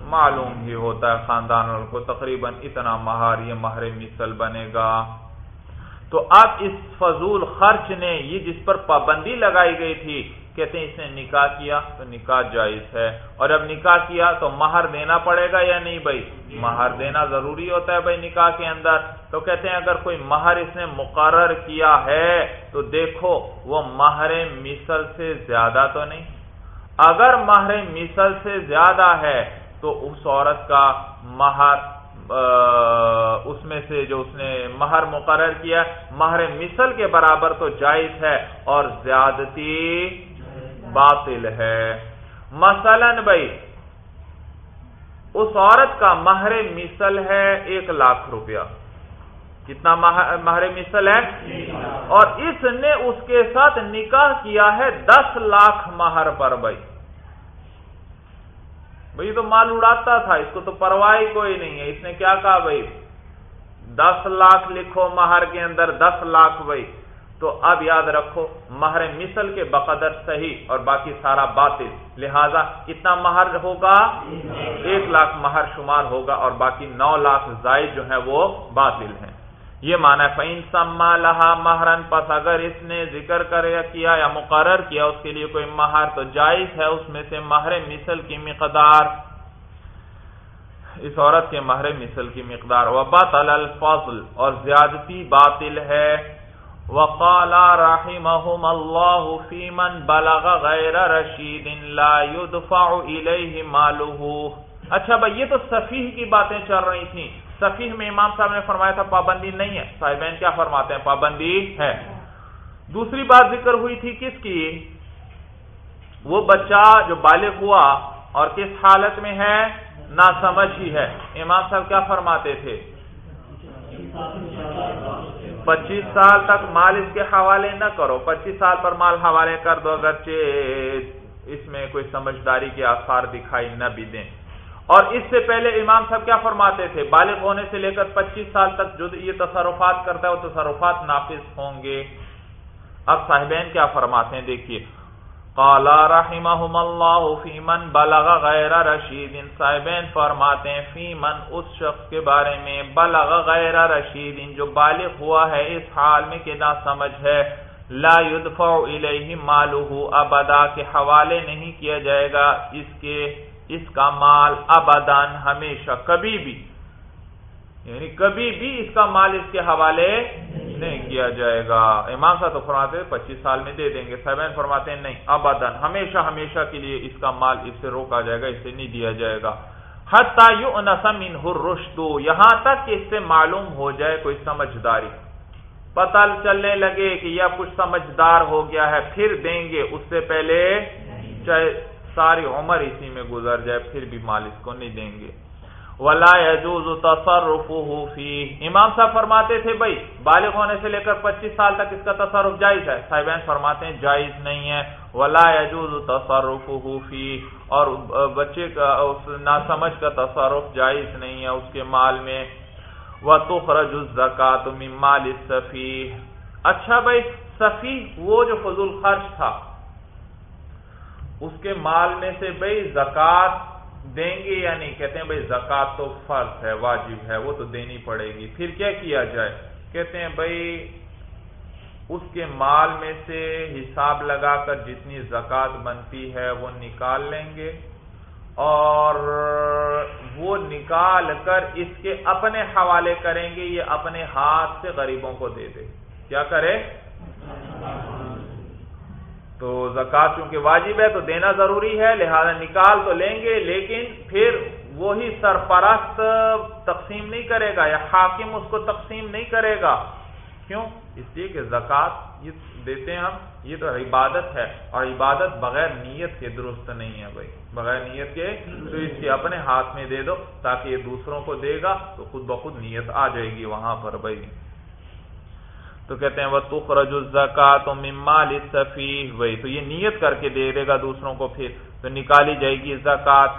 معلوم ہی ہوتا ہے خاندان کو، تقریباً اتنا مہار یہ مہر مثل بنے گا۔ تو اب اس فضول خرچ نے یہ جس پر پابندی لگائی گئی تھی کہتے ہیں اس نے نکاح کیا تو نکاح جائز ہے اور اب نکاح کیا تو مہر دینا پڑے گا یا نہیں بھائی؟ مہر دینا ضروری ہوتا ہے بھائی نکاح کے اندر۔ تو کہتے ہیں اگر کوئی مہر اس نے مقرر کیا ہے تو دیکھو وہ مہر مثل سے زیادہ تو نہیں۔ اگر مہر مثل سے زیادہ ہے تو اس عورت کا مہر اس میں سے جو اس نے مہر مقرر کیا، مہر مثل کے برابر تو جائز ہے اور زیادتی باطل ہے۔ مثلا بھائی، اس عورت کا مہر مثل ہے ایک لاکھ روپیہ۔ کتنا مہر مثل ہے؟ اور اس نے اس کے ساتھ نکاح کیا ہے دس لاکھ مہر پر بھائی۔ بھائی تو مال اڑاتا تھا، اس کو تو پرواہ کوئی نہیں ہے۔ اس نے کیا کہا بھائی؟ دس لاکھ لکھو مہر کے اندر، دس لاکھ بھائی۔ تو اب یاد رکھو، مہر مثل کے بقدر صحیح اور باقی سارا باطل، لہذا کتنا مہر ہوگا؟ ایک لاکھ مہر شمار ہوگا اور باقی نو لاکھ زائد جو ہے وہ باطل ہیں۔ یہ مانا فعین سما لہا مہرن پس اگر اس نے ذکر کرے کیا یا مقرر کیا اس کے لیے کوئی مہر تو جائز ہے اس میں سے مہر مثل کی مقدار۔ اس عورت کے مہر مثل کی مقدار۔ وباطل الفضل اور زیادتی باطل ہے۔ وقال رحمهم الله في من بلغ غیر رشید لا يدفع الیہ ماله. اچھا بھائی، یہ تو صفیح کی باتیں چل رہی تھیں۔ صفیح میں امام صاحب نے فرمایا تھا، پابندی نہیں ہے۔ صاحبین کیا فرماتے ہیں؟ پابندی ہے۔ دوسری بات ذکر ہوئی تھی کس کی؟ وہ بچہ جو بالغ ہوا اور کس حالت میں ہے؟ نہ سمجھ ہی ہے۔ امام صاحب کیا فرماتے تھے؟ پچیس سال تک مال اس کے حوالے نہ کرو۔ پچیس سال پر مال حوالے کر دو اگرچہ اس میں کوئی سمجھداری کے آثار دکھائی نہ بھی دیں۔ اور اس سے پہلے امام صاحب کیا فرماتے تھے؟ بالغ ہونے سے لے کر پچیس سال تک جو یہ تصرفات کرتا ہے وہ تصرفات نافذ ہوں گے۔ اب صاحبین کیا فرماتے ہیں؟ دیکھیے کالا رحمہم اللہ فیمن بلغ غیر رشید ان صاحبین فرماتے ہیں فیمن اس شخص کے بارے میں بلغ غیر رشید جو بالغ ہوا ہے، اس حال میں کہ نہ سمجھ ہے، لا يدفع الیہ مالہ ابدا کے حوالے نہیں کیا جائے گا اس کے، اس کا مال ابدان ہمیشہ، کبھی بھی۔ یعنی کبھی بھی اس کا مال اس کے حوالے نہیں کیا جائے گا۔ امام صاحب تو فرماتے ہیں پچیس سال میں دے دیں گے۔ سیون فرماتے ہیں نہیں ابدن ہمیشہ ہمیشہ کے لیے اس کا مال اس سے روکا جائے گا اسے نہیں دیا جائے گا۔ رشدو یہاں تک کہ اس سے معلوم ہو جائے کوئی سمجھداری۔ پتہ چلنے لگے کہ یہ کچھ سمجھدار ہو گیا ہے، پھر دیں گے۔ اس سے پہلے چاہے ساری عمر اسی میں گزر جائے، پھر بھی مال اس کو نہیں دیں گے۔ ولا يجوز تصرفه فيه۔ امام صاحب فرماتے تھے، بھائی، بالغ ہونے سے لے کر پچیس سال تک اس کا تصرف جائز ہے۔ صاحبین فرماتے ہیں، جائز نہیں ہے۔ ولا يجوز تصرفه فيه۔ اور بچے کا نا سمجھ کا تصرف جائز نہیں ہے اس کے مال میں۔ وتخرج الزکات من مال السفيه اچھا بھائی سفی وہ جو فضول خرچ تھا، اس کے مال میں سے بھائی زکات دیں گے یا نہیں؟ کہتے ہیں بھائی زکات تو فرض ہے، واجب ہے، وہ تو دینی پڑے گی۔ پھر کیا کیا جائے؟ کہتے ہیں بھائی اس کے مال میں سے حساب لگا کر جتنی زکات بنتی ہے وہ نکال لیں گے اور وہ نکال کر اس کے اپنے حوالے کریں گے، یہ اپنے ہاتھ سے غریبوں کو دے دے۔ کیا کرے؟ تو زکات چونکہ واجب ہے تو دینا ضروری ہے، لہذا نکال تو لیں گے، لیکن پھر وہی سرپرست تقسیم نہیں کرے گا یا حاکم اس کو تقسیم نہیں کرے گا۔ کیوں؟ اس لیے کہ زکات دیتے ہیں ہم، یہ تو عبادت ہے اور عبادت بغیر نیت کے درست نہیں ہے بھائی۔ بغیر نیت کے تو اس کے اپنے ہاتھ میں دے دو تاکہ یہ دوسروں کو دے گا تو خود بخود نیت آ جائے گی وہاں پر بھائی۔ تو کہتے ہیں وہ تخرج الزکات ممال صفی وہی تو یہ نیت کر کے دے دے گا دوسروں کو پھر تو نکالی جائے گی زکات۔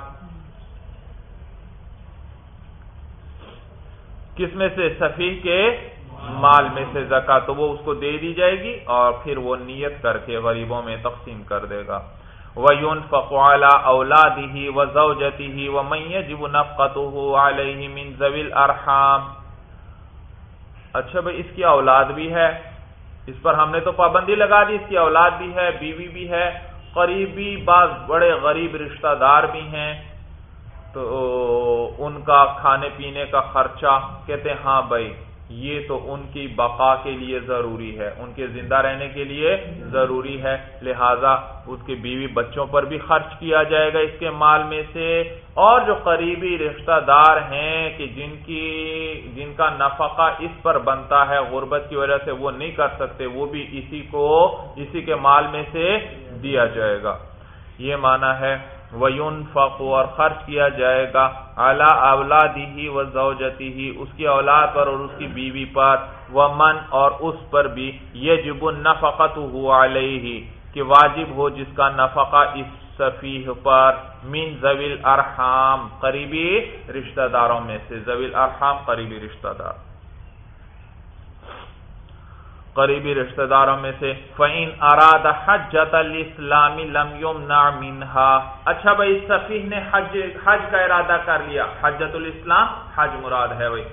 کس میں سے؟ صفی کے مال میں سے زکات۔ تو وہ اس کو دے دی جائے گی اور پھر وہ نیت کر کے غریبوں میں تقسیم کر دے گا۔ وہ یون فقوالا اولادی ہی و زوجتی ہی وہ میجب نفقت علیہ من زویل ارحام اچھا بھائی، اس کی اولاد بھی ہے۔ اس پر ہم نے تو پابندی لگا دی، اس کی اولاد بھی ہے، بیوی بھی ہے، قریبی بعض بڑے غریب رشتہ دار بھی ہیں۔ تو ان کا کھانے پینے کا خرچہ کہتے ہیں ہاں بھائی یہ تو ان کی بقا کے لیے ضروری ہے، ان کے زندہ رہنے کے لیے ضروری ہے۔ لہذا اس کے بیوی بچوں پر بھی خرچ کیا جائے گا اس کے مال میں سے۔ اور جو قریبی رشتہ دار ہیں کہ جن کی، جن کا نفقہ اس پر بنتا ہے، غربت کی وجہ سے وہ نہیں کر سکتے، وہ بھی اسی کو، اسی کے مال میں سے دیا جائے گا۔ یہ مانا ہے ویون فقو اور خرچ کیا جائے گا اعلیٰ اولادی ہی و زوجتی ہی اس کی اولاد پر اور اس کی بیوی پر وہ من اور اس پر بھی یہ جب نفقت ہوا علیہ کہ واجب ہو جس کا نفقہ اس صفیح پر، من زویل ارحام قریبی رشتہ داروں میں سے زویل ارحام قریبی رشتہ دار۔ قریبی رشتہ داروں میں سے فعین اراد حجت الاسلامی لم یمنع منہا اچھا بھائی، سفیح نے حج حج کا ارادہ کر لیا۔ حجت الاسلام، حج مراد ہے بھائی۔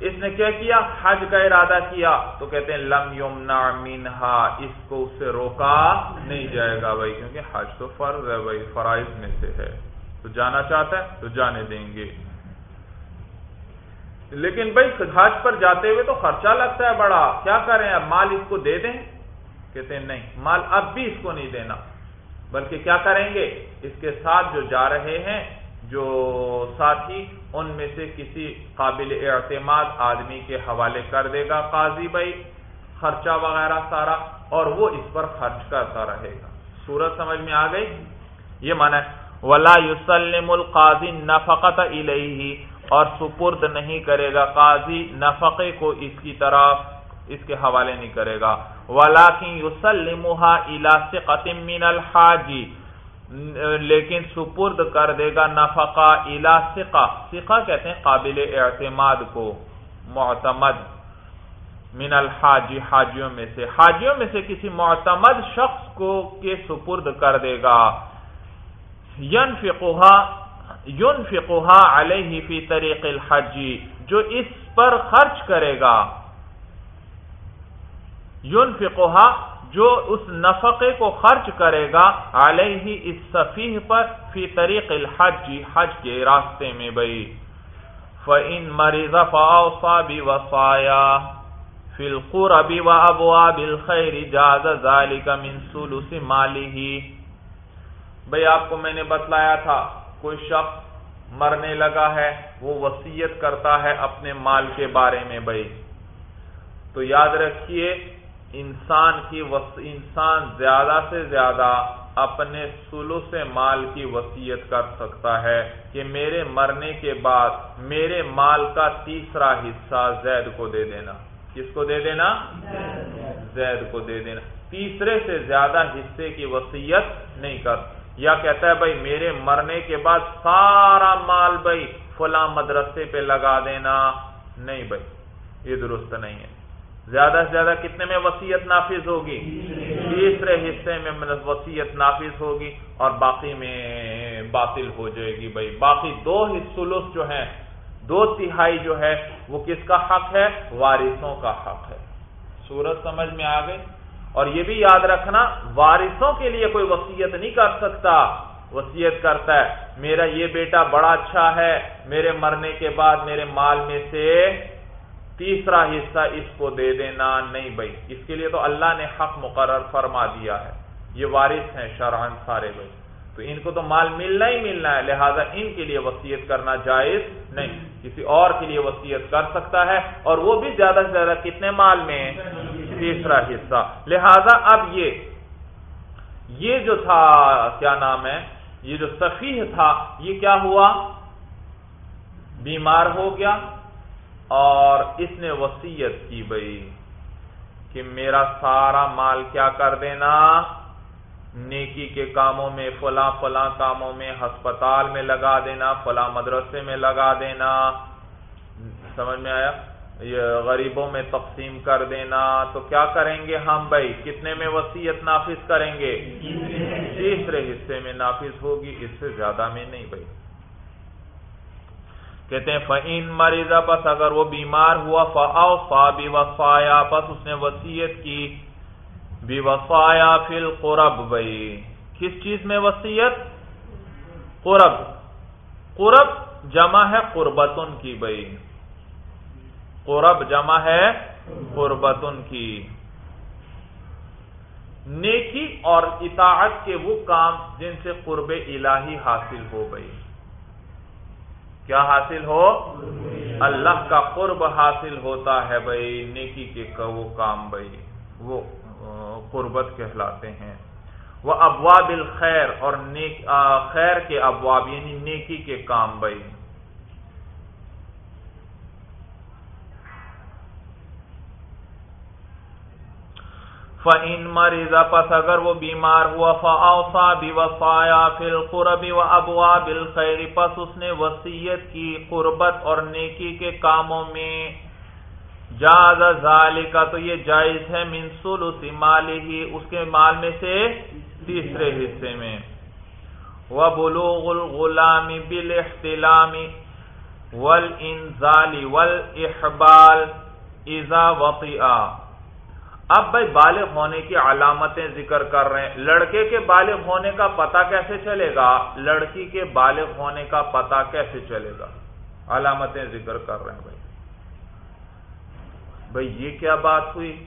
اس نے کیا کیا؟ حج کا ارادہ کیا۔ تو کہتے ہیں، لم یمنع منہا اس کو اس سے روکا نہیں جائے گا بھائی، کیونکہ حج تو فرض ہے بھائی، فرائض میں سے ہے۔ تو جانا چاہتا ہے تو جانے دیں گے۔ لیکن بھائی حج پر جاتے ہوئے تو خرچہ لگتا ہے بڑا۔ کیا کریں اب مال اس کو دے دیں؟ کہتے ہیں نہیں، مال اب بھی اس کو نہیں دینا۔ بلکہ کیا کریں گے؟ اس کے ساتھ جو جا رہے ہیں، جو ساتھی، ان میں سے کسی قابل اعتماد آدمی کے حوالے کر دے گا قاضی بھائی، خرچہ وغیرہ سارا، اور وہ اس پر خرچ کرتا رہے گا۔ سورج سمجھ میں آ گئی؟ یہ مانا ولا یوسلم القاضی نفقت الیہ اور سپرد نہیں کرے گا، قاضی نفقے کو اس کی طرف، اس کے حوالے نہیں کرے گا۔ من الحاجی لیکن سپرد کر دے گا نفقہ الا سقا کہتے ہیں قابل اعتماد کو، معتمد۔ من الحاجی حاجیوں میں سے۔ حاجیوں میں سے کسی معتمد شخص کو کے سپرد کر دے گا۔ ین یون فقوہ علیہ فی طریق الحجی جو اس پر خرچ کرے گا. یون فقوہ جو اس نفقے کو خرچ کرے گا علیہ اس صفیح پر فی طریق الحج، حج کے راستے میں بھائی فعن مریض فاؤفا بھی وفایا فلقور ابھی و ابوا بل خیر جاز کا منسول مالی بھائی آپ کو میں نے بتلایا تھا کوئی شخص مرنے لگا ہے، وہ وسیعت کرتا ہے اپنے مال کے بارے میں بھائی۔ تو یاد رکھیے، انسان کی وس... انسان زیادہ سے زیادہ اپنے سلو سے مال کی وسیعت کر سکتا ہے کہ میرے مرنے کے بعد میرے مال کا تیسرا حصہ زید کو دے دینا۔ کس کو دے دینا؟ زید کو دے دینا۔ تیسرے سے زیادہ حصے کی وسیعت نہیں کر یا کہتا ہے بھائی میرے مرنے کے بعد سارا مال بھائی فلاں مدرسے پہ لگا دینا۔ نہیں بھائی، یہ درست نہیں ہے۔ زیادہ سے زیادہ کتنے میں وسیعت نافذ ہوگی؟ تیسرے حصے میں وسیعت نافذ ہوگی اور باقی میں باطل ہو جائے گی بھائی۔ باقی دو حصلس جو ہیں، دو تہائی جو ہے، وہ کس کا حق ہے؟ وارثوں کا حق ہے۔ سورج سمجھ میں آ گئی اور یہ بھی یاد رکھنا، وارثوں کے لیے کوئی وصیت نہیں کر سکتا۔ وسیعت کرتا ہے، میرا یہ بیٹا بڑا اچھا ہے، میرے مرنے کے بعد میرے مال میں سے تیسرا حصہ اس کو دے دینا نہیں بھائی۔ اس کے لیے تو اللہ نے حق مقرر فرما دیا ہے۔ یہ وارث ہیں شرحن سارے بھائی۔ تو ان کو تو مال ملنا ہی ملنا ہے، لہذا ان کے لیے وسیعت کرنا جائز نہیں۔ کسی اور کے لیے وسیعت کر سکتا ہے اور وہ بھی زیادہ سے زیادہ کتنے مال میں تیسرا حصہ۔ لہذا اب یہ یہ جو تھا، کیا نام ہے، یہ جو سفیح تھا، یہ کیا ہوا؟ بیمار ہو گیا اور اس نے وسیعت کی بھائی کہ میرا سارا مال کیا کر دینا؟ نیکی کے کاموں میں، فلاں فلاں کاموں میں، ہسپتال میں لگا دینا، فلاں مدرسے میں لگا دینا۔ سمجھ میں آیا؟ یہ غریبوں میں تقسیم کر دینا۔ تو کیا کریں گے ہم بھائی؟ کتنے میں وسیعت نافذ کریں گے؟ تیسرے حصے میں نافذ ہوگی، اس سے زیادہ میں نہیں بھائی۔ کہتے ہیں فعین مریضہ پس اگر وہ بیمار ہوا فاؤ فا بھی وفایا پس اس نے وسیعت کی۔ بھی وفایا فل قرب بھائی۔ کس چیز میں وسیعت قرب۔ قرب جمع ہے قربتن کی بھائی۔ قرب جمع ہے قربتن کی۔ نیکی اور اطاعت کے وہ کام جن سے قرب الہی حاصل ہو گئی کیا حاصل ہو؟ اللہ کا قرب حاصل ہوتا ہے بھائی، نیکی کے وہ کام بھائی۔ وہ قربت کہلاتے ہیں۔ وہ ابواب الخیر اور خیر کے ابواب یعنی نیکی کے کام، بھائی۔ فعین مریضا پس اگر وہ بیمار ہوا فا بھی وفایا فل قربی و ابوا بل پس اس نے وسیعت کی قربت اور نیکی کے کاموں میں جاز کا تو یہ جائز ہے منسول اسی مال ہی، اس کے مال میں سے تیسرے حصے میں۔ وہ بلوغ الغلامی بل اختلامی ول انزالی ول احبال ایزا اب بھائی بالغ ہونے کی علامتیں ذکر کر رہے ہیں۔ لڑکے کے بالغ ہونے کا پتہ کیسے چلے گا؟ لڑکی کے بالغ ہونے کا پتہ کیسے چلے گا؟ علامتیں ذکر کر رہے ہیں بھائی۔ بھائی یہ کیا بات ہوئی؟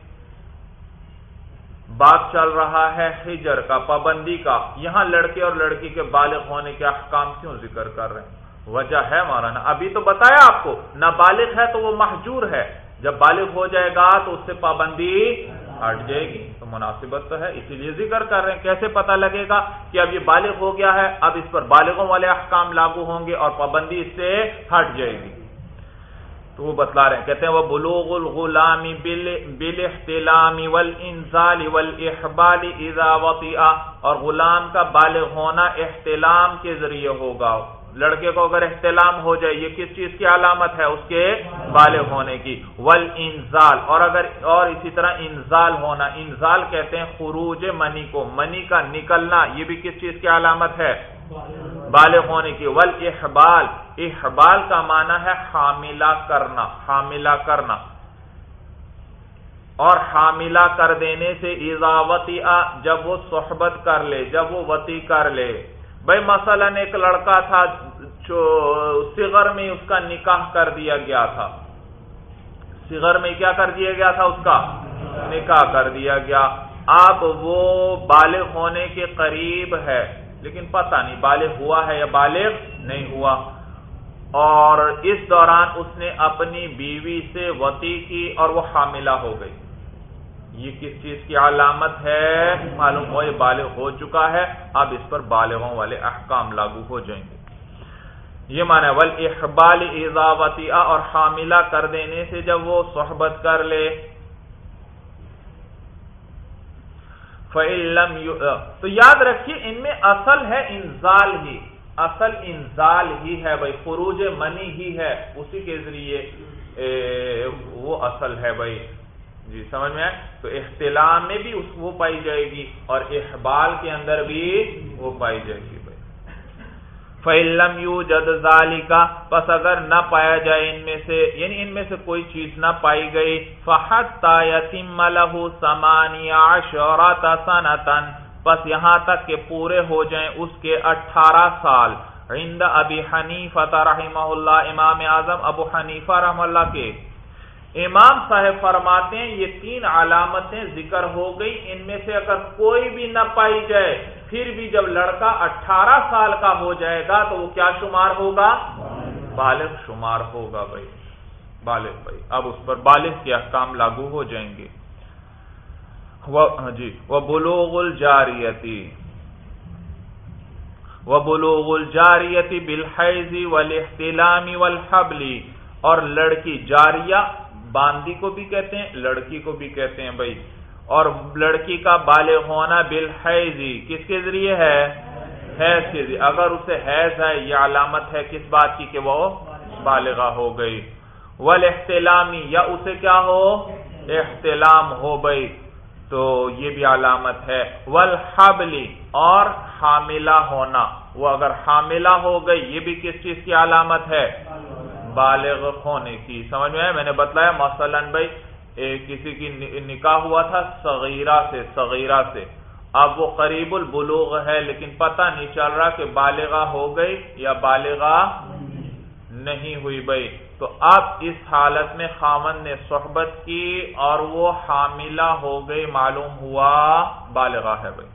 بات چل رہا ہے ہجر کا، پابندی کا۔ یہاں لڑکے اور لڑکی کے بالغ ہونے کے احکام کیوں ذکر کر رہے ہیں؟ وجہ ہے مولانا، ابھی تو بتایا آپ کو، نہ بالغ ہے تو وہ محجور ہے۔ جب بالغ ہو جائے گا تو اس سے پابندی ہٹ جائے گی۔ تو مناسبت تو ہے، اسی لیے ذکر کر رہے ہیں۔ کیسے پتا لگے گا کہ اب یہ بالغ ہو گیا ہے؟ اب اس پر بالغوں والے احکام لاگو ہوں گے اور پابندی اس سے ہٹ جائے گی۔ تو وہ بتلا رہے ہیں۔ کہتے ہیں وہ بلوغ الغلامی بل احتلامی ول انزال ول اور غلام کا بالغ ہونا احتلام کے ذریعے ہوگا۔ لڑکے کو اگر احتلام ہو جائے، یہ کس چیز کی علامت ہے؟ اس کے بالغ ہونے کی۔ ول انزال اور اگر اور اسی طرح انزال ہونا، انزال کہتے ہیں خروج منی کو، منی کا نکلنا، یہ بھی کس چیز کی علامت ہے؟ بالغ ہونے کی ول احبال احبال کا معنی ہے حاملہ کرنا حاملہ کرنا۔ اور حاملہ کر دینے سے ایزاوتی جب وہ صحبت کر لے، جب وہ وتی کر لے۔ بھائی مثلا ایک لڑکا تھا، جو سگر میں اس کا نکاح کر دیا گیا تھا۔ سگر میں کیا کر دیا گیا تھا؟ اس کا نکاح کر دیا گیا۔ اب وہ بالغ ہونے کے قریب ہے۔ لیکن پتہ نہیں بالغ ہوا ہے یا بالغ نہیں ہوا۔ اور اس دوران اس نے اپنی بیوی سے وتی کی اور وہ حاملہ ہو گئی۔ یہ کس چیز کی علامت ہے؟ معلوم ہو یہ بالغ ہو چکا ہے۔ اب اس پر بالغوں والے احکام لاگو ہو جائیں گے۔ یہ مانا ول اقبال ایزاوتی اور حاملہ کر دینے سے جب وہ صحبت کر لے فعلم تو یاد رکھیے، ان میں اصل ہے انزال ہی۔ اصل انزال ہی ہے بھائی، خروج منی ہی ہے۔ اسی کے ذریعے وہ اصل ہے بھائی۔ جی سمجھ میں تو اختلاع میں بھی اس وہ پائی جائے گی اور احبال کے اندر بھی وہ پائی جائے گی۔ فعلم یو جد کا بس اگر نہ پایا جائے ان میں سے یعنی ان میں سے کوئی چیز نہ پائی گئی فحت یتیم لہو سمانیہ شورت سنتن بس یہاں تک کہ پورے ہو جائیں اس کے اٹھارہ سال۔ عند ابی حنیفہ رحمہ اللہ امام اعظم ابو حنیفہ رحم اللہ کے۔ امام صاحب فرماتے ہیں، یہ تین علامتیں ذکر ہو گئی، ان میں سے اگر کوئی بھی نہ پائی جائے پھر بھی جب لڑکا اٹھارہ سال کا ہو جائے گا تو وہ کیا شمار ہوگا؟ بالغ شمار ہوگا بھائی۔ بالغ بھائی۔ اب اس پر بالغ کے احکام لاگو ہو جائیں گے۔ ہاں جی۔ وہ بلوغ الجاریتی۔ وہ بلوغ الجاریتی بالحیضی والاحتلامی والحبلی اور لڑکی جاریہ باندی کو بھی کہتے ہیں، لڑکی کو بھی کہتے ہیں بھائی۔ اور لڑکی کا بالغ ہونا بالحیضی کس کے ذریعے ہے؟ حیض کے ذریعے۔ اگر اسے حیض ہے، یہ علامت ہے کس بات کی کہ وہ بالغہ ہو گئی۔ ول احتلامی یا اسے کیا ہو؟ احتلام ہو گئی۔ تو یہ بھی علامت ہے۔ ول اور حاملہ ہونا۔ وہ اگر حاملہ ہو گئی، یہ بھی کس چیز کی علامت ہے؟ بالغ ہونے کی۔ سمجھ میں میں نے بتلایا مثلا بھائی کسی کی نکاح ہوا تھا صغیرہ سے صغیرہ سے۔ اب وہ قریب البلوغ ہے، لیکن پتہ نہیں چل رہا کہ بالغہ ہو گئی یا بالغہ نہیں ہوئی بھائی۔ تو اب اس حالت میں خامن نے صحبت کی اور وہ حاملہ ہو گئی، معلوم ہوا بالغہ ہے بھائی۔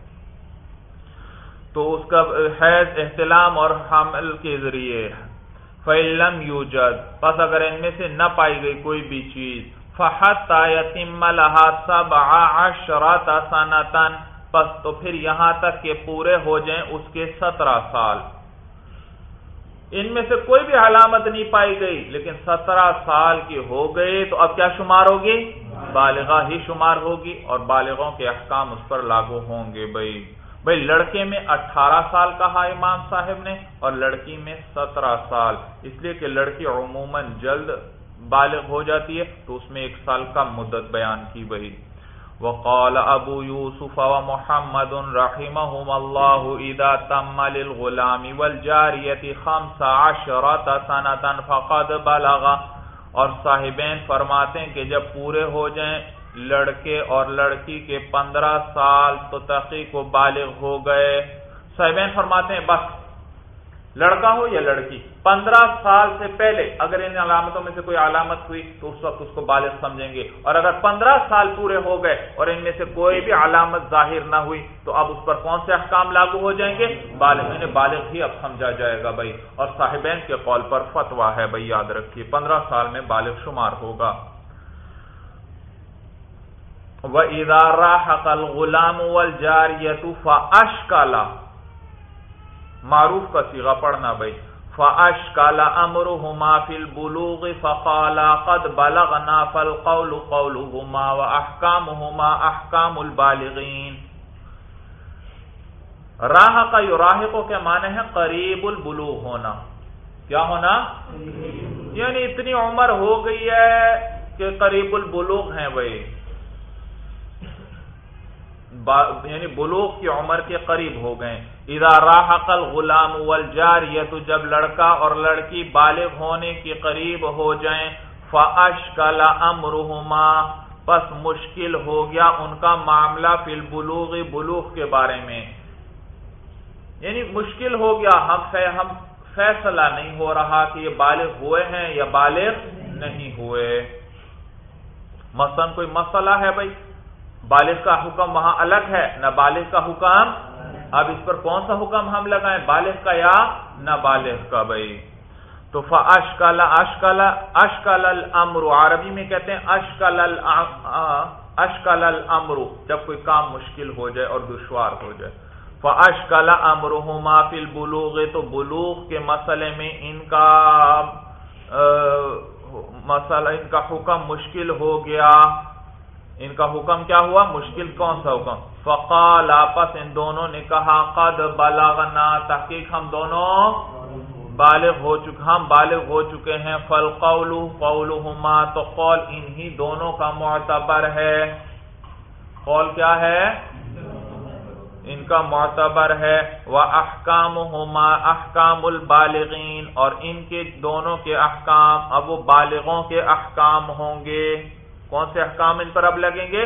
تو اس کا حیض احتلام اور حامل کے ذریعے فعلم یوجد، پس اگر ان میں سے نہ پائی گئی کوئی بھی چیز فحت یتیم سب عشرات سنتن پس تو پھر یہاں تک کہ پورے ہو جائیں اس کے سترہ سال۔ ان میں سے کوئی بھی علامت نہیں پائی گئی، لیکن سترہ سال کی ہو گئی تو اب کیا شمار ہوگی؟ بالغاہ ہی شمار ہوگی اور بالغوں کے احکام اس پر لاگو ہوں گے بھائی۔ بھائی، لڑکے میں اٹھارہ سال کہا امام صاحب نے اور لڑکی میں سترہ سال۔ اس لیے کہ لڑکی عموماً جلد بالغ ہو جاتی ہے، تو اس میں ایک سال کا مدت بیان کی بھائی وقال ابو یوسف و محمد رحمهم اللہ اذا تم للغلام والجاریت خمس عشرات سنتا فقد بلغ۔ اور صاحبین فرماتے ہیں کہ جب پورے ہو جائیں، لڑکے اور لڑکی کے پندرہ سال تو تحقیق و بالغ ہو گئے۔ صاحبین فرماتے ہیں، بس لڑکا ہو یا لڑکی، پندرہ سال سے پہلے اگر ان علامتوں میں سے کوئی علامت ہوئی تو اس وقت اس کو بالغ سمجھیں گے۔ اور اگر پندرہ سال پورے ہو گئے اور ان میں سے کوئی بھی علامت ظاہر نہ ہوئی تو اب اس پر کون سے احکام لاگو ہو جائیں گے؟ بالغ نے بالغ ہی اب سمجھا جائے گا بھائی۔ اور صاحبین کے قول پر فتوا ہے بھائی، یاد رکھیے، پندرہ سال میں بالغ شمار ہوگا۔ ادارہ حقل غلام فاشکالا معروف کا سیگا پڑھنا بھائی۔ فعش کالا امر ہما فل بلوغ فقالا قد بلغنا فالقول قولهما واحکامهما احکام ہوما احکام البالغین راہ کا یوراہ کو کیا معنی ہے قریب البلوغ ہونا۔ کیا ہونا؟ یعنی اتنی عمر ہو گئی ہے کہ قریب البلوغ ہیں بھائی یعنی بلوغ کی عمر کے قریب ہو گئے۔ اذا راحق الغلام والجاریہ تو جب لڑکا اور لڑکی بالغ ہونے کے قریب ہو جائیں فاشکل امرهما پس مشکل ہو گیا ان کا معاملہ فی البلوغ، بلوغ کے بارے میں۔ یعنی مشکل ہو گیا، ہم ہم فیصلہ نہیں ہو رہا کہ یہ بالغ ہوئے ہیں یا بالغ نہیں ہوئے۔ مثلا کوئی مسئلہ ہے بھائی؟ بالغ کا حکم وہاں الگ ہے، نہ بالغ کا حکم اب اس پر کون سا حکم ہم لگائیں؟ بالغ کا یا نہ بالغ کا بھائی؟ تو اشکال اشکال اشکال المر عربی میں کہتے ہیں اشکال اشکال المر جب کوئی کام مشکل ہو جائے اور دشوار ہو جائے۔ اشکال امر فل بلوغ تو بلوغ کے مسئلے میں ان کا مسئلہ، ان کا حکم مشکل ہو گیا۔ ان کا حکم کیا ہوا؟ مشکل کون سا حکم؟ فقال، آپس ان دونوں نے کہا، قد بلغنا، تحقیق ہم دونوں بالغ ہو چکے ہم بالغ ہو چکے ہیں۔ فل قول قول تو قول انہی دونوں کا معتبر ہے۔ قول کیا ہے؟ ان کا معتبر ہے۔ وہ احکام ہوما احکام البالغین اور ان کے دونوں کے احکام، اب وہ بالغوں کے احکام ہوں گے۔ کون سے احکام ان پر اب لگیں گے؟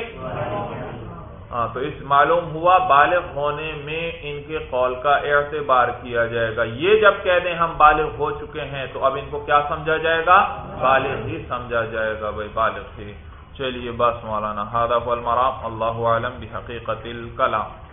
ہاں تو اس معلوم ہوا بالغ ہونے میں ان کے قول کا اعتبار کیا جائے گا۔ یہ جب کہہ دیں ہم بالغ ہو چکے ہیں، تو اب ان کو کیا سمجھا جائے گا؟ بالغ ہی سمجھا جائے گا، بھائی بالغ ہی۔ چلیے بس مولانا ہادف المرام اللہ عالم بحقیقت الکلام۔